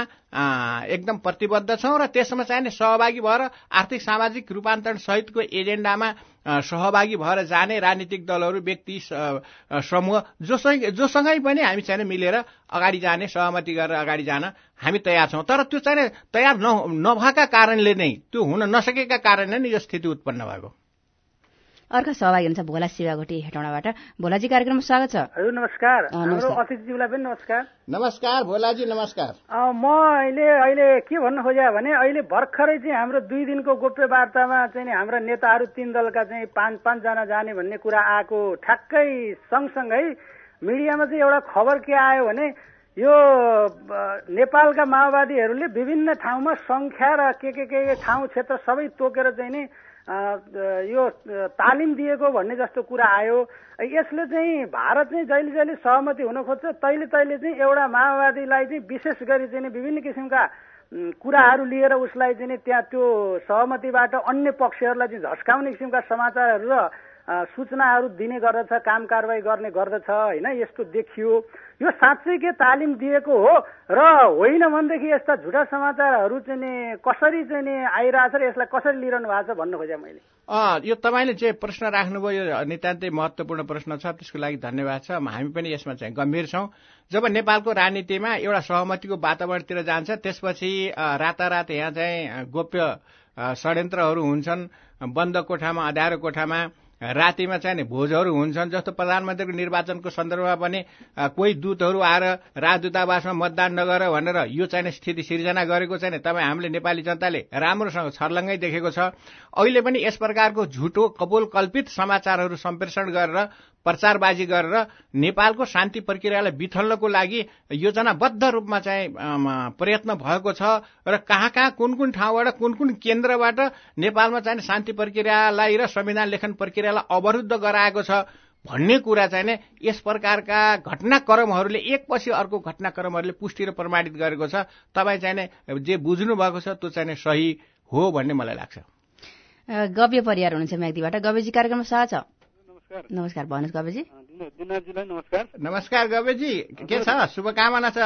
एकदम प्रतिबद्ध छौं र त्यसमा चाहिँ सहभागी भएर आर्थिक सामाजिक रूपान्तरण सहितको एजेन्डामा सहभागी भएर जाने राजनीतिक दलहरू व्यक्ति समूह जोसँग जोसँगै पनि हामी चाहिँ मिलेर अगाडि जाने सहमति गरेर अगाडि जान हामी तयार छौँ। तर त्यो चाहिँ तयार नभएका कारणले नै त्यो हुन नसकेका कारणले नै यो स्थिति उत्पन्न भएको। अर्का सहभागी हुनुहुन्छ भोला शिवागोटी हेटौँडाबाट। भोलाजी कार्यक्रममा स्वागत छ। हजुर नमस्कार। हाम्रो अतिथिज्यूलाई पनि नमस्कार। नमस्कार भोलाजी नमस्कार। म अहिले अहिले के भन्न खोजेँ भने अहिले भर्खरै चाहिँ हाम्रो दुई दिनको गोप्य वार्तामा चाहिँ हाम्रा नेताहरू तीन दलका चाहिँ पाँच पाँचजना जाने भन्ने कुरा आएको ठ्याक्कै सँगसँगै मिडियामा चाहिँ एउटा खबर के आयो भने यो नेपालका माओवादीहरूले विभिन्न ठाउँमा संख्या र के के के ठाउँ क्षेत्र सबै तोकेर चाहिँ नि यो तालिम दिएको भन्ने जस्तो कुरा आयो। यसले चाहिँ भारत चाहिँ जहिले जहिले सहमति हुन खोज्छ तैले तैले चाहिँ एउटा माओवादीलाई चाहिँ विशेष गरी चाहिँ विभिन्न किसिमका कुराहरू लिएर उसलाई चाहिँ त्यहाँ त्यो सहमतिबाट अन्य पक्षहरूलाई चाहिँ झस्काउने किसिमका समाचारहरू र सूचनाहरू दिने गर्दछ काम कारवाही गर्ने गर्दछ होइन? यस्तो देखियो। यो साँच्चै के तालिम दिएको हो र होइन भनेदेखि यस्ता झुटा समाचारहरू चाहिँ नि कसरी चाहिँ नि आइरहेछ र यसलाई कसरी लिइरहनु भएको छ भन्नु खोजेँ मैले। यो तपाईँले चाहिँ प्रश्न राख्नुभयो यो नितान्तै महत्वपूर्ण प्रश्न छ त्यसको लागि धन्यवाद छ। हामी पनि यसमा चाहिँ गम्भीर छौँ। जब नेपालको राजनीतिमा एउटा सहमतिको वातावरणतिर जान्छ त्यसपछि रातारात यहाँ चाहिँ गोप्य षड्यन्त्रहरू हुन्छन्। बन्द कोठामा अँध्यारो कोठामा रातिमा चाहिँ भोजहरू हुन्छन् जस्तो प्रधानमन्त्रीको निर्वाचनको सन्दर्भमा पनि कोही दूतहरू आएर राजदूतावासमा मतदान नगर भनेर यो चाहिँ स्थिति सिर्जना गरेको छैन तपाईँ हामीले नेपाली जनताले राम्रोसँग छर्लङ्गै देखेको छ। अहिले पनि यस प्रकारको झुटो कपोल कल्पित समाचारहरू सम्प्रेषण गरेर प्रचारबाजी गरेर नेपालको शान्ति प्रक्रियालाई बिथल्नको लागि योजनाबद्ध रूपमा चाहिँ प्रयत्न भएको छ र कहाँ कहाँ कुन कुन ठाउँबाट कुन कुन केन्द्रबाट नेपालमा चाहिँ शान्ति प्रक्रियालाई र संविधान लेखन प्रक्रियालाई अवरुद्ध गराएको छ भन्ने कुरा चाहिँ नै यस प्रकारका घटनाक्रमहरूले एकपछि अर्को घटनाक्रमहरूले पुष्टि र प्रमाणित गरेको छ। तपाईँ चाहिँ नै जे बुझ्नु भएको छ त्यो चाहिँ सही हो भन्ने मलाई लाग्छ। गव्य परिवार हुनुहुन्छ म्याग्दीबाट। गव्यजी कार्यक्रममा सह छ। नमस्कार। भन्नुहोस् गवेजी दिनाजीलाई नमस्कार। नमस्कार गवेजी के छ? शुभकामना छ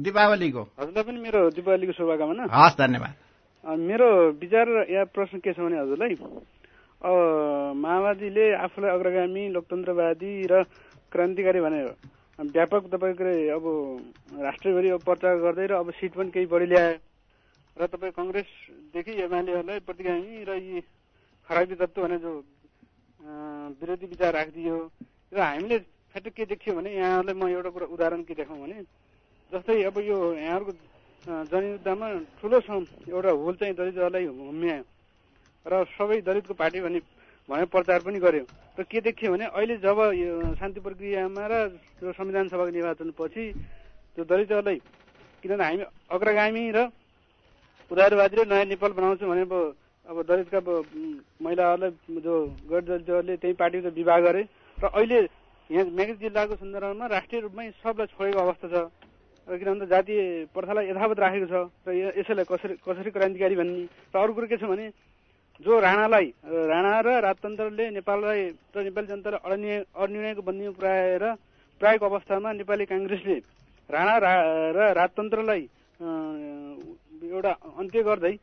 दीपावलीको। हजुरलाई पनि मेरो दीपावलीको शुभकामना। हस् धन्यवाद। मेरो विचार या प्रश्न के छ भने हजुरलाई माओवादीले आफूलाई अग्रगामी लोकतन्त्रवादी र क्रान्तिकारी भनेर व्यापक तपाईँको अब राष्ट्रभरि प्रचार गर्दै र अब सिट पनि केही बढी ल्यायो। र तपाईँ कङ्ग्रेसदेखि एमालेहरूलाई प्रतिगामी र यी खराबी तत्त्व भने जो विरोधी विचार राखिदियो। र हामीले ठ्याक्क के देखियो भने यहाँहरूलाई म एउटा कुरा उदाहरण के देखाउँ भने जस्तै अब यो यहाँहरूको जनयुद्धमा ठुलो एउटा होल चाहिँ दलितहरूलाई हुम्यायो र सबै दलितको पार्टी भन्ने भनेर प्रचार पनि गर्यो। र के देखियो भने अहिले जब यो शान्ति प्रक्रियामा र यो संविधान सभाको निर्वाचनपछि त्यो दलितहरूलाई किनभने हामी अग्रगामी र उदारवादी र नयाँ नेपाल बनाउँछौँ भने अब दलितका महिलाहरूलाई जो गैर दलितहरूले त्यही पार्टीको विवाह गरे। र अहिले यहाँ मेगज जिल्लाको सन्दर्भमा राष्ट्रिय रूपमै सबलाई छोडेको अवस्था छ। र किन भन्दा जातीय प्रथालाई यथावत राखेको छ। र यसैलाई कसरी कसरी क्रान्तिकारी भन्ने र अरू कुरो के छ भने जो राणालाई राणा र राजतन्त्रले नेपाललाई र नेपाली जनतालाई अनिर्णय अनिर्णयको बन्दीमा पुर्याएर पुर्याएको अवस्थामा नेपाली काङ्ग्रेसले राणा र राजतन्त्रलाई एउटा अन्त्य गर्दै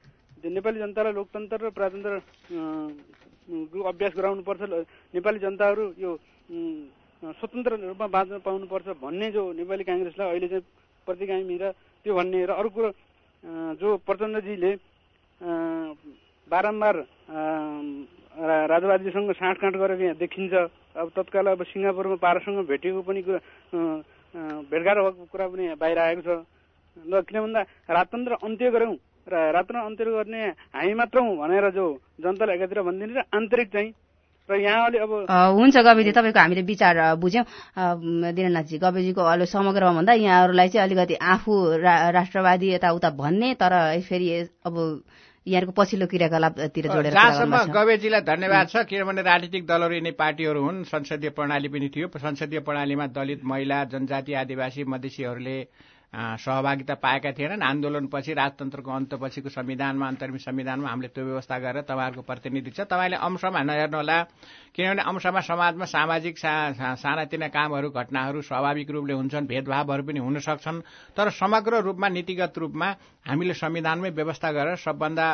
नेपाली जनतालाई लोकतन्त्र र प्रजातन्त्र अभ्यास गराउनुपर्छ नेपाली जनताहरू यो स्वतन्त्र रूपमा बाँच्न पाउनुपर्छ भन्ने जो नेपाली काङ्ग्रेसलाई अहिले चाहिँ प्रतिगामी र त्यो भन्ने र अरू कुरो जो प्रचण्डजीले बारम्बार राजवादीसँग साँठगाँठ गरेको यहाँ देखिन्छ। अब तत्काल अब सिङ्गापुरमा पारासँग भेटेको पनि भेटघाट भएको कुरा पनि बाहिर आएको छ। ल किन भन्दा राजतन्त्र अन्त्य गरौँ र रात्र अन्त्य गर्ने हामी मात्र हौँ भनेर जो जनतालाई एकातिर भनिदिने र आन्तरिक चाहिँ। र यहाँले अब हुन्छ गविजी तपाईँको हामीले विचार बुझ्यौँ। दिननाथजी गविजीको अहिले समग्रमा भन्दा यहाँहरूलाई चाहिँ अलिकति आफू राष्ट्रवादी यताउता भन्ने तर फेरि अब यहाँको पछिल्लो क्रियाकलापतिर जोडेर जहाँसम्म गवेजीलाई धन्यवाद छ किनभने राजनीतिक दलहरू यिनै पार्टीहरू हुन् संसदीय प्रणाली पनि थियो। संसदीय प्रणालीमा दलित महिला जनजाति आदिवासी मधेसीहरूले सहभागिता पाएका थिएनन्। आन्दोलनपछि राजतन्त्रको अन्तपछिको संविधानमा अन्तरिम संविधानमा हामीले त्यो व्यवस्था गरेर तपाईँहरूको प्रतिनिधि छ। तपाईँले अंशमा नहेर्नुहोला किनभने अंशमा समाजमा सामाजिक सानातिना कामहरू घटनाहरू स्वाभाविक रूपले हुन्छन् भेदभावहरू पनि हुन सक्छन् तर समग्र रूपमा नीतिगत रूपमा हामीले संविधानमै व्यवस्था गरेर सबभन्दा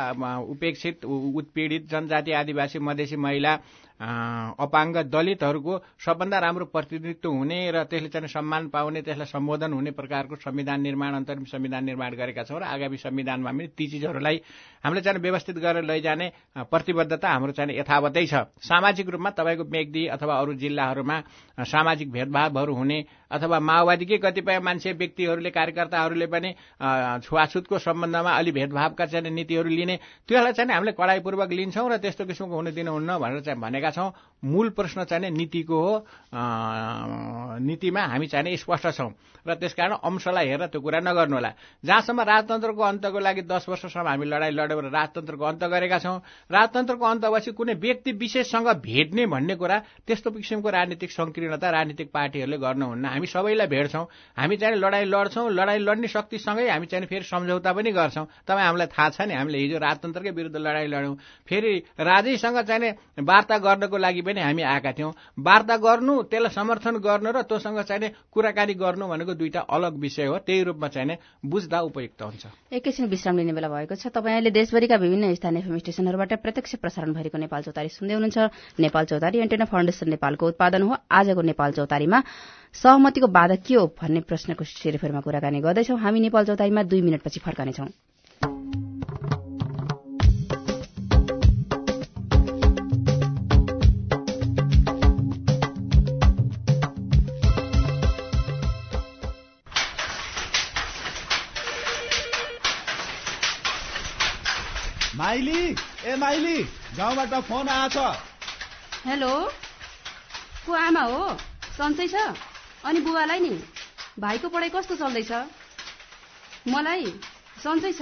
उपेक्षित उत्पीडित जनजाति आदिवासी मधेसी महिला अपाङ्ग दलितहरूको सबभन्दा राम्रो प्रतिनिधित्व हुने र त्यसले चाहिँ सम्मान पाउने त्यसलाई सम्बोधन हुने प्रकारको संविधान निर्माण अन्तरिम संविधान निर्माण गरेका छौँ र आगामी संविधानमा पनि ती चिजहरूलाई हामीले चाहिँ व्यवस्थित गरेर लैजाने प्रतिबद्धता हाम्रो चाहिँ यथावतै छ। सामाजिक रूपमा तपाईँको मेगदी अथवा अरू जिल्लाहरूमा सामाजिक भेदभावहरू हुने अथवा माओवादीकै कतिपय मान्छे व्यक्तिहरूले कार्यकर्ताहरूले पनि छुवाछुतको सम्बन्धमा अलि भेदभावका चाहिँ नीतिहरू लिने त्योलाई चाहिँ हामीले कडाईपूर्वक लिन्छौँ र त्यस्तो किसिमको हुन दिनुहुन्न भनेर चाहिँ भनेका गरेका छौँ। मूल प्रश्न चाहिँ नीतिको हो नीतिमा हामी चाहिँ स्पष्ट छौँ। र त्यसकारण अंशलाई हेरेर त्यो कुरा नगर्नुहोला। जहाँसम्म राजतन्त्रको अन्तको लागि दस वर्षसम्म हामी लडाइँ लड्यौँ राजतन्त्रको अन्त गरेका छौँ राजतन्त्रको अन्त भएपछि कुनै व्यक्ति विशेषसँग भेट्ने भन्ने कुरा त्यस्तो किसिमको राजनीतिक संकीर्णता राजनीतिक पार्टीहरूले गर्नुहुन्न। हामी सबैलाई भेट्छौँ। हामी चाहिँ लडाइँ लड्छौँ। लडाइँ लड्ने शक्तिसँगै हामी चाहिँ फेरि सम्झौता पनि गर्छौँ। तपाईँ हामीलाई थाहा छ नि हामीले हिजो राजतन्त्रकै विरुद्ध लडाइँ लड्यौँ। फेरि राजैसँग चाहिँ वार्ता गर्नको लागि पनि हामी आएका थियौँ। वार्ता गर्नु त्यसलाई समर्थन गर्नु र तँसँग चाहिने कुराकानी गर्नु भनेको दुईटा अलग विषय हो। त्यही रूपमा चाहिने बुझ्दा उपयुक्त हुन्छ। एकैछिन विश्राम लिने बेला भएको छ। तपाईँले देशभरिका विभिन्न स्थानीय एफएम स्टेशनहरूबाट प्रत्यक्ष प्रसारण भएको नेपाल चौतारी सुन्दै हुनुहुन्छ। नेपाल चौतारी एन्टेना फाउन्डेशन नेपालको उत्पादन हो। आजको नेपाल चौतारीमा सहमतिको बाधा के हो भन्ने प्रश्नको सेरेफेरमा कुराकानी गर्दैछौ। हामी नेपाल चौतारीमा दुई मिनटपछि फर्कनेछौं। माइली? ए माइली गाउँबाट फोन आएछ हेलो को आमा हो? सन्चै छ? अनि बुवालाई नि भाइको पढाइ कस्तो चल्दैछ? मलाई सन्चै छ।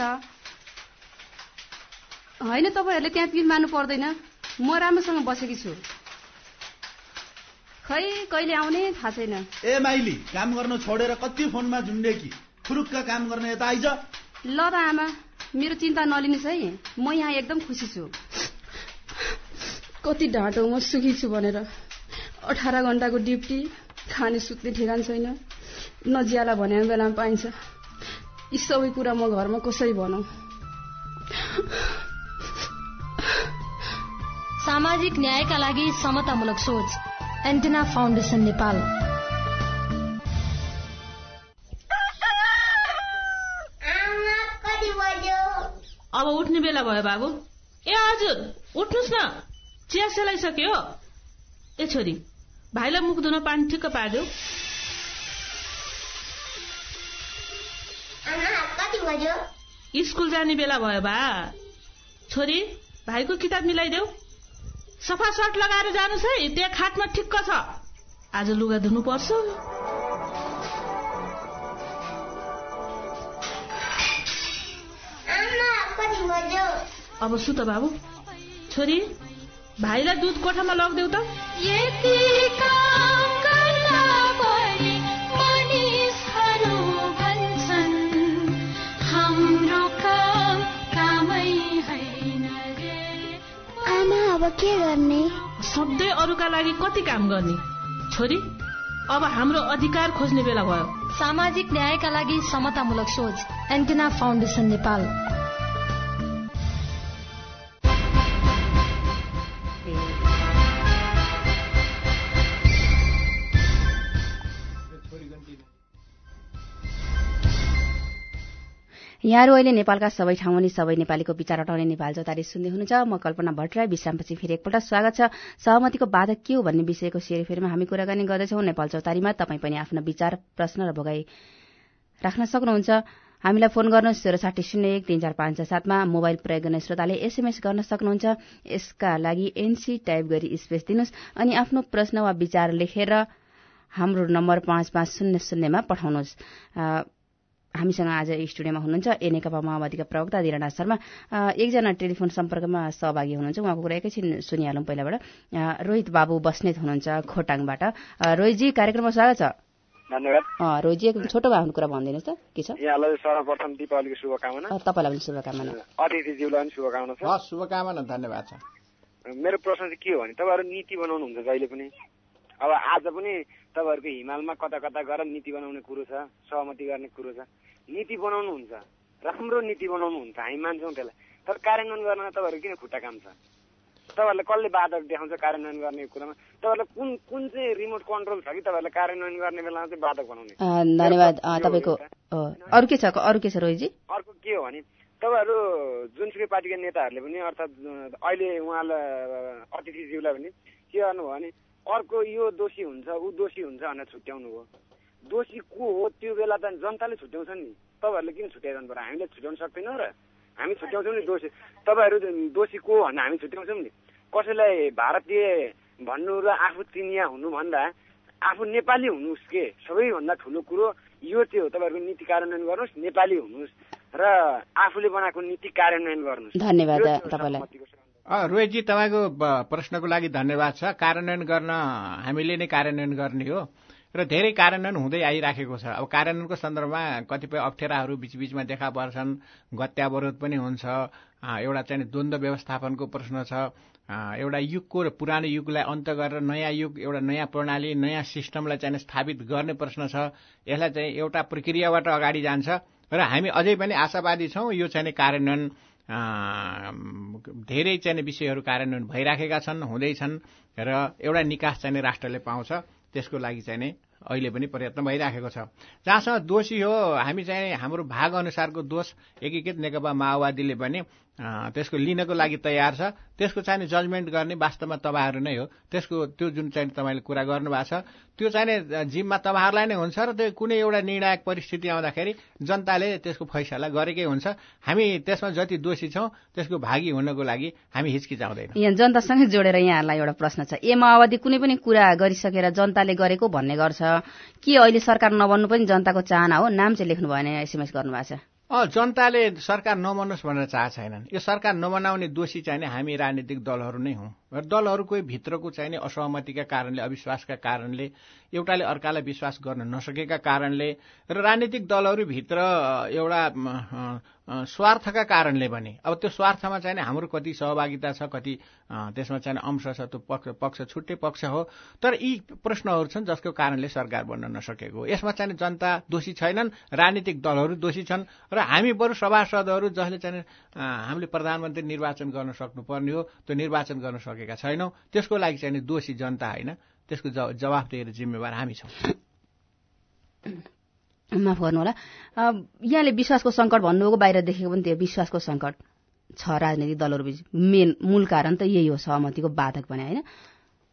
होइन तपाईँहरूले त्यहाँ पिर मान्नु पर्दैन। म राम्रोसँग बसेकी छु। खै कहिले आउने थाहा छैन। ए माइली काम गर्न छोडेर कति फोनमा झुन्डे कि? फुरुक्क काम गर्ने यता आइज। ल त आमा। मेरो चिन्ता नलिनुहोस् है। म यहाँ एकदम खुसी छु। कति ढाँटो म सुखी छु भनेर अठार घन्टाको ड्युटी खाने सुत्ने ठेगान छैन। नजियाला भने बेलामा पाइन्छ। यी सबै कुरा म घरमा कसरी भनौँ? सामाजिक न्यायका लागि समतामूलक सोच। Antenna foundation Nepal. अब उठ्ने बेला भयो बाबु। ए हजुर उठ्नुहोस् न। चिया सेलाइसक्यो ए छोरी भाइलाई मुख धुन पानी ठिक्क पारिदेऊ। स्कुल जाने बेला भयो बा। छोरी भाइको किताब मिलाइदेऊ। सफा सर्ट लगाएर जानुहोस् है त्यहाँ खाटमा ठिक्क छ। आज लुगा धुनु अब सुत बाबु। छोरी भाइलाई दुध कोठामा लगिदेऊ त। अब के गर्ने? सधैँ अरूका लागि कति काम गर्ने? छोरी अब हाम्रो अधिकार खोज्ने बेला भयो। सामाजिक न्यायका लागि समतामूलक सोच एन्टेना फाउन्डेसन नेपाल। यहाँहरू अहिले नेपालका सबै ठाउँ अनि सबै नेपालीको विचार हटाउने नेपाल जोतारी सुन्दै हुनुहुन्छ। म कल्पना भट्टराई विश्रामपछि फेरि एकपल्ट स्वागत छ। सहमतिको बाधक के हो भन्ने विषयको सेरेफेरमा हामी कुराकानी गर्दैछौँ। नेपाल चौतारीमा तपाईँ पनि आफ्नो विचार प्रश्न र भोगाई राख्न सक्नुहुन्छ। हामीलाई फोन गर्न सोह्र साठी शून्य एक तीन चार पाँच छ सातमा। मोबाइल प्रयोग गर्ने श्रोताले एसएमएस गर्न सक्नुहुन्छ। यसका लागि एनसी टाइप गरी स्पेस दिनुहोस् अनि आफ्नो प्रश्न वा विचार लेखेर हाम्रो नम्बर पाँच पाँच शून्य शून्यमा पठाउनुहोस्। हामीसँग आज स्टुडियोमा हुनुहुन्छ ए नेकपा माओवादीका प्रवक्ता दिरानाथ शर्मा। एकजना टेलिफोन सम्पर्कमा सहभागी हुनुहुन्छ। उहाँको कुरा एकैछिन सुनिहालौँ पहिलाबाट। रोहित बाबु बस्नेत हुनुहुन्छ खोटाङबाट। रोहितजी कार्यक्रममा स्वागत छ। धन्यवाद। रोहितजी एकदम छोटो आफ्नो कुरा भनिदिनुहोस् त। के छ? यहाँलाई सर्वप्रथम दीपावलीको शुभकामना। तपाईँलाई पनि शुभकामना। अतिथिज्यूलाई पनि शुभकामना छ। शुभकामना धन्यवाद छ। मेरो प्रश्न चाहिँ के हो भने तपाईँहरू नीति बनाउनुहुन्छ जहिले पनि। अब आज पनि तपाईँहरूको हिमालमा कता कता गएर नीति बनाउने कुरो छ सहमति गर्ने कुरो छ। नीति बनाउनुहुन्छ राम्रो नीति बनाउनुहुन्छ हामी मान्छौँ त्यसलाई। तर कार्यान्वयन गर्न तपाईँहरूको किन खुट्टा काम छ तपाईँहरूलाई कसले बाधक देखाउँछ कार्यान्वयन गर्ने कुरामा? तपाईँहरूलाई कुन कुन चाहिँ रिमोट कन्ट्रोल छ कि तपाईँहरूले कार्यान्वयन गर्ने बेलामा चाहिँ बाधक बनाउने? धन्यवाद। तपाईँको अरू के छ? अरू के छ रोहितजी? अर्को के हो भने तपाईँहरू जुनसुकै पार्टीका नेताहरूले पनि अर्थात् अहिले उहाँलाई अतिथिज्यूलाई पनि के गर्नुभयो भने अर्को यो दोषी हुन्छ ऊ दोषी हुन्छ भनेर छुट्याउनु हो दोषी को हो? त्यो बेला त जनताले छुट्याउँछ नि। तपाईँहरूले किन छुट्याइरहनु पर्यो हामीले छुट्याउन सक्दैनौँ र हामी छुट्याउँछौँ नि दोषी। तपाईँहरू दोषी को हो भने हामी छुट्याउँछौँ नि। कसैलाई भारतीय भन्नु र आफू चिनिया हुनुभन्दा आफू नेपाली हुनुहोस् के? सबैभन्दा ठुलो कुरो यो चाहिँ हो। तपाईँहरूको नीति कार्यान्वयन गर्नुहोस् नेपाली हुनुहोस् र आफूले बनाएको नीति कार्यान्वयन गर्नुहोस्। धन्यवाद रोहितजी तपाईँको प्रश्नको लागि धन्यवाद छ। कार्यान्वयन गर्न हामीले नै कार्यान्वयन गर्ने हो। र धेरै कार्यान्वयन हुँदै आइराखेको छ। अब कार्यान्वयनको सन्दर्भमा कतिपय अप्ठ्याराहरू बिचबिचमा देखा पर्छन् गत्यावरोध पनि हुन्छ। एउटा चाहिँ द्वन्द्व व्यवस्थापनको प्रश्न छ। एउटा युगको र पुरानो युगलाई अन्त गरेर नयाँ युग एउटा नयाँ प्रणाली नयाँ सिस्टमलाई चाहिँ स्थापित गर्ने प्रश्न छ। यसलाई चाहिँ एउटा प्रक्रियाबाट अगाडि जान्छ। र हामी अझै पनि आशावादी छौँ यो चाहिँ कार्यान्वयन धेरै चाहिँ विषयहरू कार्यान्वयन भइराखेका छन् हुँदैछन्। र एउटा निकास चाहिँ राष्ट्रले पाउँछ। त्यसको लागि चाहिँ अहिले पनि प्रयत्न भइराखेको छ। जहाँसम्म दोषी हो हामी चाहिँ हाम्रो भाग अनुसारको दोष एकीकृत नेकपा माओवादीले पनि त्यसको लिनको लागि तयार छ। त्यसको चाहिँ जजमेन्ट गर्ने वास्तवमा तपाईँहरू नै हो। त्यसको त्यो जुन चाहिँ तपाईँले कुरा गर्नुभएको छ त्यो चाहिँ जिम्मा तपाईँहरूलाई नै हुन्छ र त्यो कुनै एउटा निर्णायक परिस्थिति आउँदाखेरि जनताले त्यसको फैसला गरेकै हुन्छ। हामी त्यसमा जति दोषी छौँ त्यसको भागी हुनको लागि हामी हिचकिचाउँदैन। यहाँ जनतासँगै जोडेर यहाँहरूलाई एउटा प्रश्न छ। ए माओवादी कुनै पनि कुरा गरिसकेर जनताले गरेको भन्ने गर्छ। के अहिले सरकार नबन्नु पनि जनताको चाहना हो? नाम चाहिँ लेख्नु भएन एसएमएस गर्नुभएको छ। जनताले सरकार नबनोस् भनेर चाह छैनन्। यो सरकार नबनाउने दोषी चाहिँ नि हामी राजनीतिक दलहरू नै हौँ र दलहरूको भित्रको चाहिँ नि असहमतिका कारणले अविश्वासका कारणले एउटाले अर्कालाई विश्वास गर्न नसकेका कारणले र राजनीतिक दलहरूभित्र एउटा स्वार्थका कारणले पनि। अब त्यो स्वार्थमा चाहिँ नि हाम्रो कति सहभागिता छ कति त्यसमा चाहिँ अंश छ त्यो पक्ष पक्ष छुट्टै पक्ष हो। तर यी प्रश्नहरू छन् जसको कारणले सरकार बन्न नसकेको। हो यसमा चाहिँ जनता दोषी छैनन् राजनीतिक दलहरू दोषी छन् र हामी बरु सभासदहरू जसले चाहिँ हामीले प्रधानमन्त्री निर्वाचन गर्न सक्नुपर्ने हो त्यो निर्वाचन गर्न सकेका छैनौँ। त्यसको लागि चाहिँ दोषी जनता होइन त्यसको जवाफ दिएर जिम्मेवार हामी छौँ। माफ गर्नुहोला। यहाँले विश्वासको सङ्कट भन्नुभएको बाहिर देखेको पनि त्यो विश्वासको सङ्कट छ राजनैतिक दलहरूबीच। मेन मूल कारण त यही हो सहमतिको बाधक भने होइन?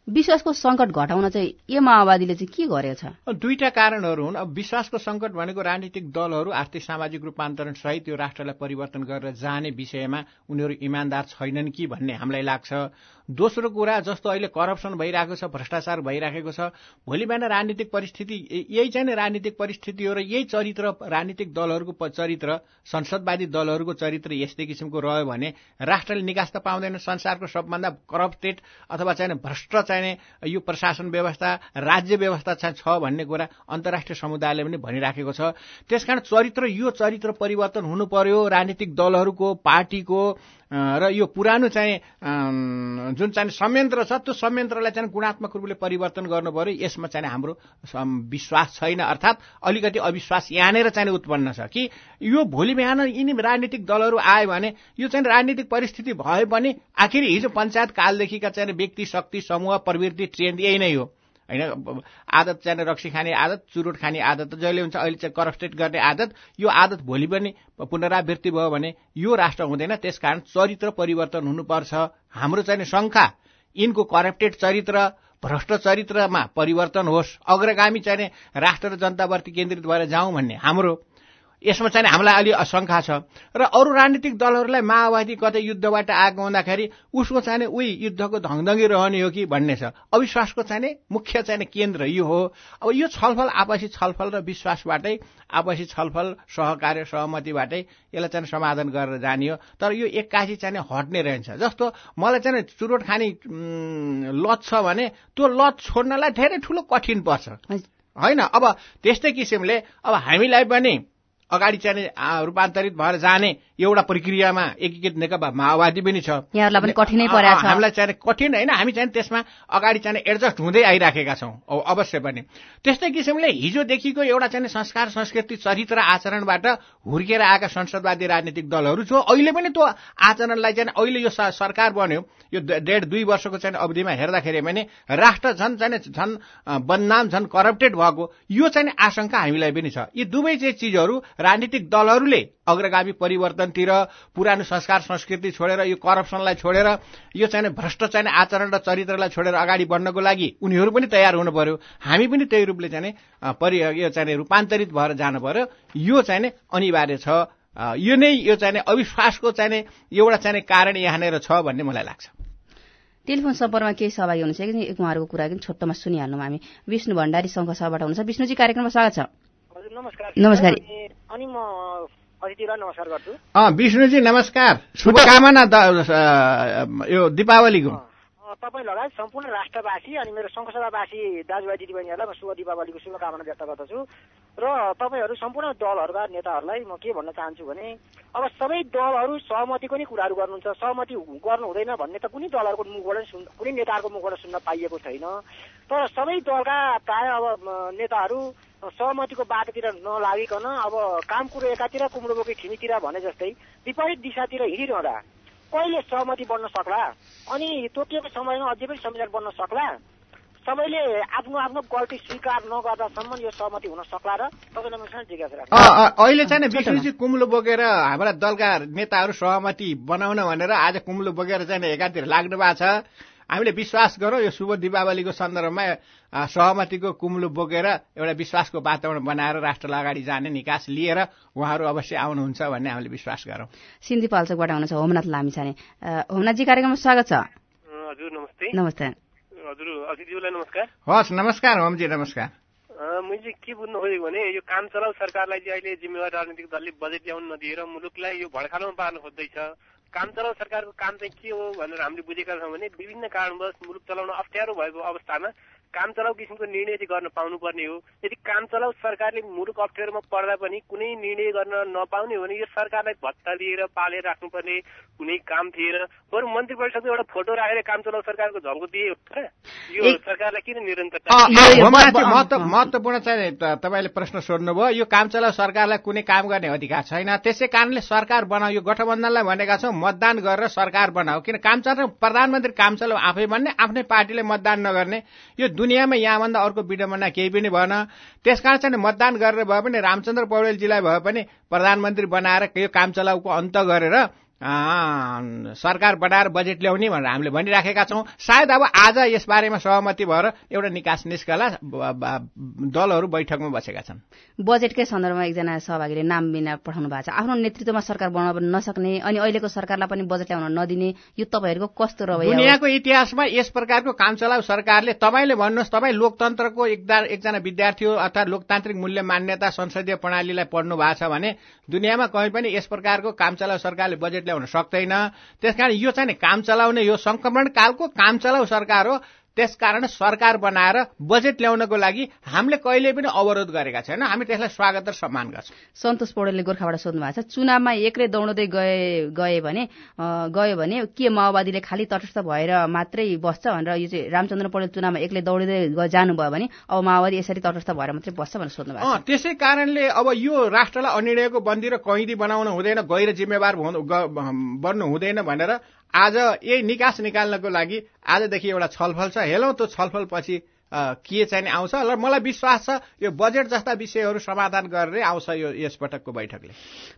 विश्वासको सङ्कट घटाउन चाहिँ ए माओवादीले चाहिँ के गरेको छ? अब दुईटा कारणहरू हुन्। अब विश्वासको सङ्कट भनेको राजनीतिक दलहरू आर्थिक सामाजिक रूपान्तरण सहित यो राष्ट्रलाई परिवर्तन गरेर जाने विषयमा उनीहरू इमान्दार छैनन् कि भन्ने हामीलाई लाग्छ। दोस्रो कुरा जस्तो अहिले करप्सन भइरहेको छ भ्रष्टाचार भइराखेको छ भोलि बिहान राजनीतिक परिस्थिति यही चाहिँ राजनीतिक परिस्थिति हो र यही चरित्र राजनीतिक दलहरूको चरित्र संसदवादी दलहरूको चरित्र यस्तै किसिमको रह्यो भने राष्ट्रले निकास त पाउँदैन संसारको सबभन्दा करप्टेड अथवा चाहिँ भ्रष्ट चाहिने यो प्रशासन व्यवस्था राज्य व्यवस्था चाहिँ छ भन्ने कुरा अन्तर्राष्ट्रिय समुदायले पनि भनिराखेको छ। त्यसकारण चरित्र यो चरित्र परिवर्तन हुनु पर्यो राजनीतिक दलहरूको पार्टीको र यो पुरानो चाहिँ जुन चाहिँ संयन्त्र छ त्यो संयन्त्रलाई चाहिँ गुणात्मक रूपले परिवर्तन गर्नु पर्यो। यसमा चाहिँ हाम्रो विश्वास छैन। अर्थात् अलिकति अविश्वास यहाँनिर चाहिँ उत्पन्न छ कि यो भोलि बिहान यिनी राजनीतिक दलहरू आयो भने यो चाहिँ राजनीतिक परिस्थिति भए पनि आखिर हिजो पञ्चायत कालदेखिका चाहिँ व्यक्ति शक्ति समूह प्रवृत्ति ट्रेन्ड यही नै हो। होइन आदत चाहिँ रक्सी खाने आदत चुरोट खाने आदत त जहिले हुन्छ अहिले चाहिँ करप्टेड गर्ने आदत यो आदत भोलि पनि पुनरावृत्ति भयो भने यो राष्ट्र हुँदैन त्यसकारण चरित्र परिवर्तन हुनुपर्छ। हाम्रो चाहिँ शङ्का यिनको करप्टेड चरित्र भ्रष्ट चरित्रमा परिवर्तन होस्। अग्रगामी चाहिँ राष्ट्र र जनताप्रति केन्द्रित भएर जाउँ भन्ने हाम्रो यसमा चाहिँ हामीलाई अलि शङ्का छ। र अरू राजनीतिक दलहरूलाई माओवादी कतै युद्धबाट आएको हुँदाखेरि उसको चाहिँ उही युद्धको धङधङ्गी रहने हो कि भन्ने छ। अविश्वासको चाहिँ मुख्य चाहिँ केन्द्र यो हो। अब यो छलफल आपसी छलफल र विश्वासबाटै आपसी छलफल सहकार्य सहमतिबाटै यसलाई चाहिँ समाधान गरेर जाने हो तर यो एक्कासी चाहिँ हट्ने रहन्छ। जस्तो मलाई चाहिँ चुरोट खाने लत छ भने त्यो लत छोड्नलाई धेरै ठुलो कठिन पर्छ। होइन? अब त्यस्तै किसिमले अब हामीलाई पनि अगाडि चाहिँ रूपान्तरित भएर जाने एउटा प्रक्रियामा एकीकृत नेकपा माओवादी पनि छ। यहाँहरूलाई पनि कठिनै परेको छ। हामीलाई चाहिँ कठिन होइन हामी चाहिँ त्यसमा अगाडि चाहिँ एडजस्ट हुँदै आइराखेका छौँ अवश्य पनि। त्यस्तै किसिमले हिजोदेखिको एउटा चाहिँ संस्कार संस्कृति चरित्र आचरणबाट हुर्केर आएका संसदवादी राजनीतिक दलहरू छ अहिले पनि त्यो आचरणलाई चाहिँ अहिले यो सरकार बन्यो। यो डेढ दुई वर्षको चाहिँ अवधिमा हेर्दाखेरि पनि राष्ट्र झन् चाहिँ झन् बदनाम झन् करप्टेड भएको यो चाहिँ आशंका हामीलाई पनि छ। यी दुवै चाहिँ चिजहरू राजनीतिक दलहरूले अग्रगामी परिवर्तनतिर पुरानो संस्कार संस्कृति छोडेर यो करप्सनलाई छोडेर यो चाहिँ भ्रष्ट चाहिँ आचरण र चरित्रलाई छोडेर अगाडि बढ्नको लागि उनीहरू पनि तयार हुनु पर्यो हामी पनि त्यही रूपले चाहिँ परि यो चाहिँ रूपान्तरित भएर जानु पर्यो यो चाहिँ अनिवार्य छ। यो नै यो चाहिँ अविश्वासको चाहिँ एउटा चाहिँ कारण यहाँनिर छ भन्ने मलाई लाग्छ। टेलिफोन सम्पर्कमा केही सहभागी हुनुहुन्छ कि उहाँहरूको कुरा पनि छोटोमा सुनिहाल्नु हामी। विष्णु भण्डारी संघ सभाबाट हुनुहुन्छ। विष्णुजी कार्यक्रममा स्वागत छ। हजुर नमस्कार। नमस्कार। अनि म अतिथिलाई नमस्कार गर्छु। विष्णुजी नमस्कार। शुभकामना यो दिपावलीको तपाईँ लगायत सम्पूर्ण राष्ट्रवासी अनि मेरो सङ्घसभावासी दाजुभाइ दिदीबहिनीहरूलाई म शुभ दिपावलीको शुभकामना व्यक्त गर्दछु। र तपाईँहरू सम्पूर्ण दलहरूका नेताहरूलाई म के भन्न चाहन्छु भने अब सबै दलहरू सहमतिको नै कुराहरू गर्नुहुन्छ। सहमति गर्नु हुँदैन भन्ने त कुनै दलहरूको मुखबाट सुन् कुनै नेताहरूको मुखबाट सुन्न पाइएको छैन। तर सबै दलका प्राय अब नेताहरू सहमतिको बाटोतिर नलागिकन अब काम कुरो एकातिर कुम्रोबोकी खिमीतिर भने जस्तै विपरीत दिशातिर हिँडिरहँदा कहिले सहमति बन्न सक्ला? अनि तोकिएको समयमा अझै पनि संविधान बन्न सक्ला? सबैले आफ्नो आफ्नो गल्ती स्वीकार नगर्दासम्म यो सहमति हुन सक्ला र तपाईँलाई जिज्ञासा राख्छु। अहिले चाहिँ विष्णुजी कुम्लो बोकेर हाम्रा दलका नेताहरू सहमति बनाउन भनेर आज कुम्लो बोकेर चाहिँ एकातिर लाग्नु भएको छ। हामीले विश्वास गरौँ यो शुभ दिपावलीको सन्दर्भमा सहमतिको कुम्लो बोकेर एउटा विश्वासको वातावरण बनाएर राष्ट्रलाई अगाडि जाने निकास लिएर उहाँहरू अवश्य आउनुहुन्छ भन्ने हामीले विश्वास गरौँ। सिन्धी पाल्चोकबाट हुनुहुन्छ होमनाथ लामिछाने। होमनाथजी कार्यक्रममा स्वागत छ। हजुर नमस्ते। नमस्ते। हजुर अतिथिज्यूलाई नमस्कार। हस् नमस्कार होमजी नमस्कार। मैले चाहिँ के बुझ्नु खोजेको भने यो काम चलाउ सरकारलाई चाहिँ अहिले जिम्मेवार राजनीतिक दलले बजेट ल्याउनु नदिएर मुलुकलाई यो भड्खालोमा पार्न खोज्दैछ। काम सरकारको काम चाहिँ के हो भनेर हामीले बुझेका छौँ भने विभिन्न कारणवश मुलुक चलाउन अप्ठ्यारो भएको अवस्थामा काम चलाउ किसिमको निर्णय चाहिँ गर्न पाउनुपर्ने हो। यदि काम चलाउ सरकारले मुलुक अप्ठ्यारोमा पर्दा पनि कुनै निर्णय गर्न नपाउने हो भने यो सरकारलाई भत्ता दिएर पालेर राख्नुपर्ने कुनै काम थिएन। बरु मन्त्री परिषदको एउटा फोटो राखेर काम चलाउ सरकारको झल्को दिए यो सरकारलाई किन निरन्तरता महत्वपूर्ण चाहिँ तपाईँले प्रश्न सोध्नुभयो। यो काम चलाउ सरकारलाई कुनै काम गर्ने अधिकार छैन। त्यसै कारणले सरकार बनाऊ। यो गठबन्धनलाई भनेका छौँ मतदान गरेर सरकार बनाऊ। किन काम चलाउ प्रधानमन्त्री काम चलाउ आफै भन्ने आफ्नै पार्टीले मतदान नगर्ने। यो दुनियाँमा यहाँभन्दा अर्को विडम्बना केही पनि भएन। त्यसकारण चाहिँ मतदान गरेर भए पनि रामचन्द्र पौडेलजीलाई भए पनि प्रधानमन्त्री बनाएर यो काम चलाउको अन्त गरेर सरकार बनाएर बजेट ल्याउने भनेर हामीले भनिराखेका छौँ। सायद अब आज यसबारेमा सहमति भएर एउटा निकास निस्कला दलहरू बैठकमा बसेका छन्। बजेटकै सन्दर्भमा एकजना सहभागीले नाम बिना पठाउनु भएको छ। आफ्नो नेतृत्वमा सरकार बनाउन नसक्ने अनि अहिलेको सरकारलाई पनि बजेट ल्याउन नदिने यो तपाईँहरूको कस्तो रह्यो दुनियाँको इतिहासमा यस प्रकारको काम चलाउ सरकारले तपाईँले भन्नुहोस् तपाईँ लोकतन्त्रको एकजना विद्यार्थी हो अथवा लोकतान्त्रिक मूल्य मान्यता संसदीय प्रणालीलाई पढ्नु भएको छ भने दुनियाँमा कहीँ पनि यस प्रकारको काम चलाउ सरकारले बजेट ल्याउन सक्दैन। त्यसकारण यो चाहिँ काम चलाउने यो संक्रमण कालको काम चलाउ सरकार हो। त्यसकारण सरकार बनाएर बजेट ल्याउनको लागि हामीले कहिले पनि अवरोध गरेका छैनौँ। हामी त्यसलाई स्वागत र सम्मान गर्छौँ। सन्तोष पौडेलले गोर्खाबाट सोध्नु भएको छ चुनावमा एक्लै दौडँदै गए गए भने गयो भने के माओवादीले खालि तटस्थ भएर मात्रै बस्छ भनेर यो चाहिँ रामचन्द्र पौडेल चुनावमा एक्लै दौडिँदै जानुभयो भने अब माओवादी यसरी तटस्थ भएर मात्रै बस्छ भनेर सोध्नु भएको त्यसै कारणले अब यो राष्ट्रलाई अनिर्णयको बन्दी र कैदी बनाउन हुँदैन गैर जिम्मेवार बन्नु हुँदैन भनेर आज यही निकास निकाल्नको लागि आजदेखि एउटा छलफल छ। हेलौँ त्यो छलफल पछि के चाहिँ आउँछ र मलाई विश्वास छ यो बजेट जस्ता विषयहरू समाधान गरेर आउँछ यो यसपटकको बैठकले।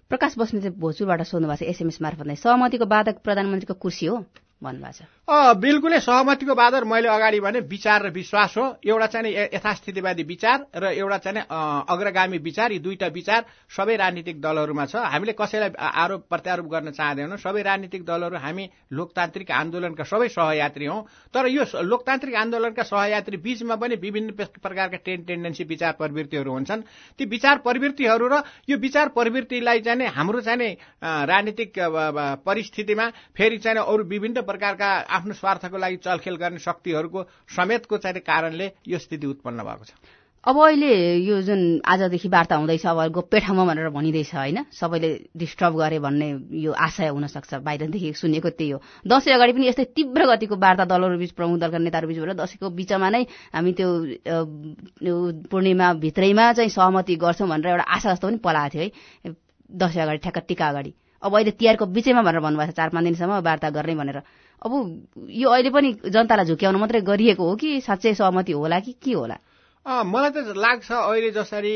प्रकाश बस्ने भोजपुरबाट सोध्नु भएको छ एसएमएस मार्फत नै सहमतिको बाधक प्रधानमन्त्रीको कुर्सी हो भन्नुभएको छ। बिल्कुलै सहमतिको बादर मैले अगाडि भने विचार र विश्वास हो। एउटा चाहिँ यथास्थितिवादी विचार र एउटा चाहिँ अग्रगामी विचार यी दुईटा विचार सबै राजनीतिक दलहरूमा छ। हामीले कसैलाई आरोप प्रत्यारोप गर्न चाहँदैनौँ। सबै राजनीतिक दलहरू हामी लोकतान्त्रिक आन्दोलनका सबै सहयात्री हौ। तर यो लोकतान्त्रिक आन्दोलनका सहयात्री बीचमा पनि विभिन्न प्रकारका टेन टेन्डेन्सी विचार प्रवृत्तिहरू हुन्छन्। ती विचार प्रवृत्तिहरू र यो विचार प्रवृत्तिलाई चाहिँ हाम्रो चाहिँ राजनीतिक परिस्थितिमा फेरि चाहिँ अरू विभिन्न प्रकारका आफ्नो स्वार्थको लागि चलखेल गर्ने शक्तिहरूको समेतको चाहिँ कारणले यो स्थिति उत्पन्न भएको छ। अब अहिले यो जुन आजदेखि वार्ता हुँदैछ अब गोप्य ठाउँमा भनेर भनिँदैछ होइन? सबैले डिस्टर्ब गरे भन्ने यो आशय हुनसक्छ। बाहिरदेखि सुनेको त्यही हो। दसैँ अगाडि पनि यस्तै तीव्र गतिको वार्ता दलहरू बीच प्रमुख दलका नेताहरू बीच भएर दसैँको बिचमा नै हामी त्यो पूर्णिमा भित्रैमा चाहिँ सहमति गर्छौँ भनेर एउटा आशा जस्तो पनि पलाएको थियो है? दसैँ अगाडि ठ्याक्क टिका अगाडि। अब अहिले तिहारको बिचैमा भनेर भन्नुभएको छ चार पाँच दिनसम्म वार्ता गर्ने भनेर। अब यो अहिले पनि जनतालाई झुक्याउन मात्रै गरिएको हो कि साँच्चै सहमति होला कि के होला? मलाई त लाग्छ अहिले जसरी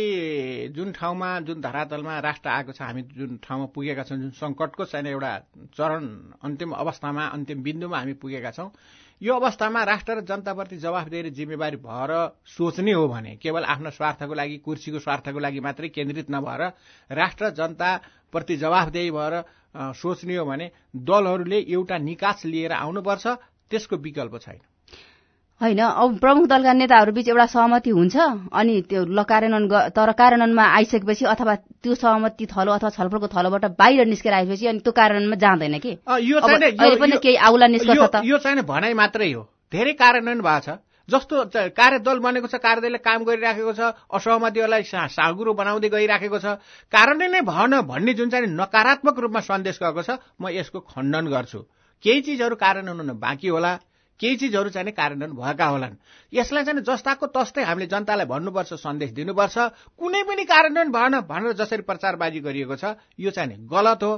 जुन ठाउँमा जुन धरातलमा राष्ट्र आएको छ हामी जुन ठाउँमा पुगेका छौँ जुन सङ्कटको चाहिँ एउटा चरण अन्तिम अवस्थामा अन्तिम बिन्दुमा हामी पुगेका छौँ यो अवस्थामा राष्ट्र र जनताप्रति जवाफदेही जिम्मेवारी भएर सोच्ने हो भने केवल आफ्नो स्वार्थको लागि कुर्सीको स्वार्थको लागि मात्रै केन्द्रित नभएर राष्ट्र जनताप्रति जवाफदेही भएर सोच्ने हो भने दलहरूले एउटा निकास लिएर आउनुपर्छ त्यसको विकल्प छैन। होइन अब प्रमुख दलका नेताहरूबीच एउटा सहमति हुन्छ अनि त्यो ल कार्यान्वयन तर कार्यान्वयनमा आइसकेपछि अथवा त्यो सहमति थलो अथवा छलफलको थलोबाट बाहिर निस्केर आएपछि अनि त्यो कार्यान्वयनमा जाँदैन कि? अहिले पनि केही आउला निष्कर्ष त। यो चाहिँ भनाइ मात्रै हो। धेरै कार्यान्वयन भएको छ। जस्तो कार्यदल बनेको छ कार्यदलले काम गरिराखेको छ असहमतिहरूलाई सागुरो बनाउँदै गइराखेको छ। कार्यान्वयन नै भएन भन्ने जुन चाहिँ नकारात्मक रूपमा सन्देश गएको छ म यसको खण्डन गर्छु। केही चिजहरू कार्यान्वयन हुन बाँकी होला। केही चिजहरू चाहिँ कार्यान्वयन भएका होलान्। यसलाई चाहिँ जस्ताको तस्तै हामीले जनतालाई भन्नुपर्छ सन्देश दिनुपर्छ। कुनै पनि कार्यान्वयन भएन भनेर जसरी प्रचारबाजी गरिएको छ यो चाहिँ गलत हो।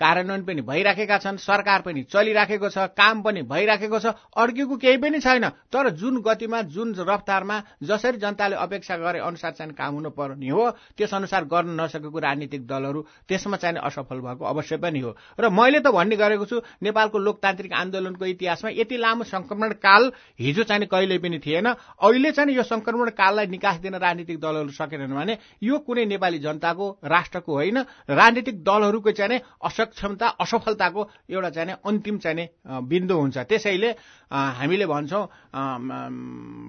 कार्यान्वयन पनि भइराखेका छन् सरकार पनि चलिराखेको छ काम पनि भइराखेको छ अड्केको केही पनि छैन। तर जुन गतिमा जुन रफ्तारमा जसरी जनताले अपेक्षा गरे अनुसार चाहिँ काम हुनुपर्ने हो त्यस अनुसार गर्न नसकेको राजनीतिक दलहरू त्यसमा चाहिँ असफल भएको अवश्य पनि हो। र मैले त भन्ने गरेको छु नेपालको लोकतान्त्रिक आन्दोलनको इतिहासमा यति लामो संक्रमण काल हिजो चाहिँ कहिल्यै पनि थिएन। अहिले चाहिँ यो संक्रमण काललाई निकास दिन राजनीतिक दलहरू सकेनन् भने यो कुनै नेपाली जनताको राष्ट्रको होइन। राजनीतिक दलहरूको चाहिँ असक्षमता असफलताको एउटा चाहिँ अन्तिम चाहिँ बिन्दु हुन्छ। त्यसैले हामीले भन्छौँ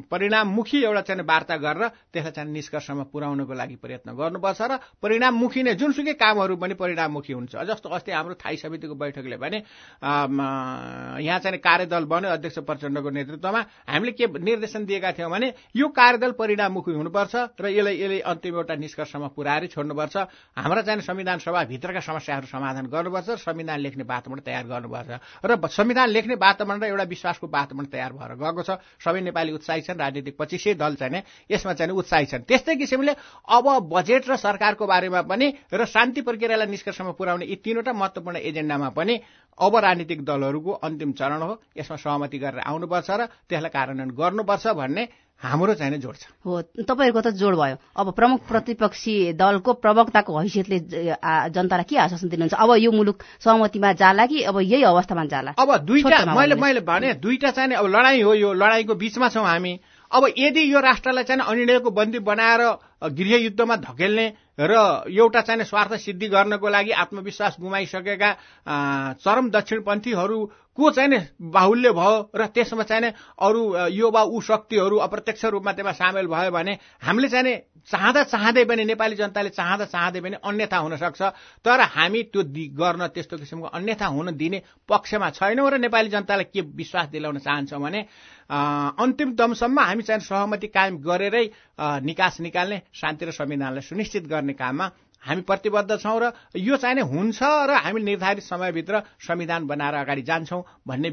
परिणाममुखी एउटा चाहिँ वार्ता गरेर त्यसलाई चाहिँ निष्कर्षमा पुर्याउनको लागि प्रयत्न गर्नुपर्छ र परिणाममुखी नै जुनसुकै कामहरू पनि परिणाममुखी हुन्छ। जस्तो अस्ति हाम्रो थाई समितिको बैठकले भने यहाँ चाहिँ कार्यदल बन्यो अध्यक्ष प्रचण्डको नेतृत्वमा। हामीले के निर्देशन दिएका थियौँ भने यो कार्यदल परिणाममुखी हुनुपर्छ र यसलाई यसले अन्तिम एउटा निष्कर्षमा पुऱ्याएर छोड्नुपर्छ। हाम्रा चाहिँ संविधान सभाभित्रका समस्याहरू समाधान गर्नुपर्छ संविधान लेख्ने वातावरण तयार गर्नुपर्छ। र संविधान लेख्ने वातावरण र एउटा विश्वासको वातावरण तयार भएर गएको छ। सबै नेपाली उत्साही छन् राजनीतिक पच्चिसै दल चाहिँ यसमा चाहिँ उत्साही छन्। त्यस्तै किसिमले अब बजेट र सरकारको बारेमा पनि र शान्ति प्रक्रियालाई निष्कर्षमा पुर्याउने यी तीनवटा महत्वपूर्ण एजेन्डामा पनि अब राजनीतिक दलहरूको अन्तिम चरण हो। यसमा सहमति गरेर आउनुपर्छ र त्यसलाई कार्यान्वयन गर्नुपर्छ भन्ने हाम्रो चाहिँ जोड छ। हो तपाईँहरूको त जोड भयो। अब प्रमुख प्रतिपक्षी दलको प्रवक्ताको हैसियतले जनतालाई के आश्वासन दिनुहुन्छ? अब यो मुलुक सहमतिमा जाला कि अब यही अवस्थामा जाला? अब दुईटा मैले मैले भने दुईटा चाहिँ अब लडाईँ हो यो। लडाईँको बिचमा छौँ हामी। अब यदि यो राष्ट्रलाई चाहिँ अनिर्णयको बन्दी बनाएर गृहयुद्धमा धकेल्ने र एउटा चाहिँ स्वार्थ सिद्धि गर्नको लागि आत्मविश्वास गुमाइसकेका चरम दक्षिणपन्थीहरूको चाहिँ बाहुल्य भयो र त्यसमा चाहिँ अरू यो वा ऊ शक्तिहरू अप्रत्यक्ष रूपमा त्यसमा सामेल भयो भने हामीले चाहिँ चाहँदा चाहँदै पनि नेपाली जनताले चाहँदा चाहँदै पनि अन्यथा हुन सक्छ। तर हामी त्यो गर्न त्यस्तो किसिमको अन्यथा हुन दिने पक्षमा छैनौँ र नेपाली जनतालाई के विश्वास दिलाउन चाहन्छौँ भने अन्तिम दमसम्म हामी चाहिँ सहमति कायम गरेरै निकास निकाल्ने शान्ति र संविधानलाई सुनिश्चित गर्ने काममा हामी प्रतिबद्ध छौँ र यो चाहिँ हुन्छ र हामी निर्धारित समयभित्र संविधान बनाएर अगाडि जान्छौँ भन्ने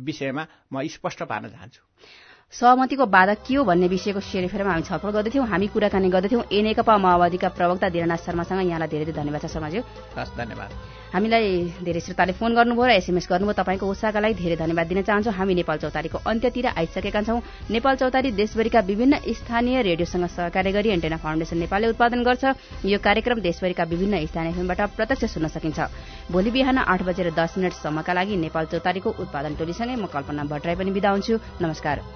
विषयमा म स्पष्ट पार्न चाहन्छु। सहमतिको बाधा के हो भन्ने विषयको सेरेफेरमा हामी छलफल गर्दैथ्यौँ हामी कुराकानी गर्दैथ्यौँ। ए नेकपा माओवादीका प्रवक्ता धीरनाथ शर्मासँग यहाँलाई धेरै धेरै धन्यवाद छ समाज्यू हस् धन्यवाद। हामीलाई धेरै श्रोताले फोन गर्नुभयो र एसएमएस गर्नुभयो। तपाईँको उत्साहका लागि धेरै धन्यवाद दिन चाहन्छौ। हामी नेपाल चौतारीको अन्त्यतिर आइसकेका छौं। नेपाल चौतारी देशभरिका विभिन्न स्थानीय रेडियोसँग सहकार्य गरी एन्टेना फाउन्डेशन नेपालले उत्पादन गर्छ। यो कार्यक्रम देशभरिका विभिन्न स्थानीय फिल्मबाट प्रत्यक्ष सुन्न सकिन्छ। भोलि बिहान आठ बजेर दस मिनटसम्मका लागि नेपाल चौतारीको उत्पादन टोलीसँगै म कल्पना भट्टराई पनि बिदा हुन्छु। नमस्कार।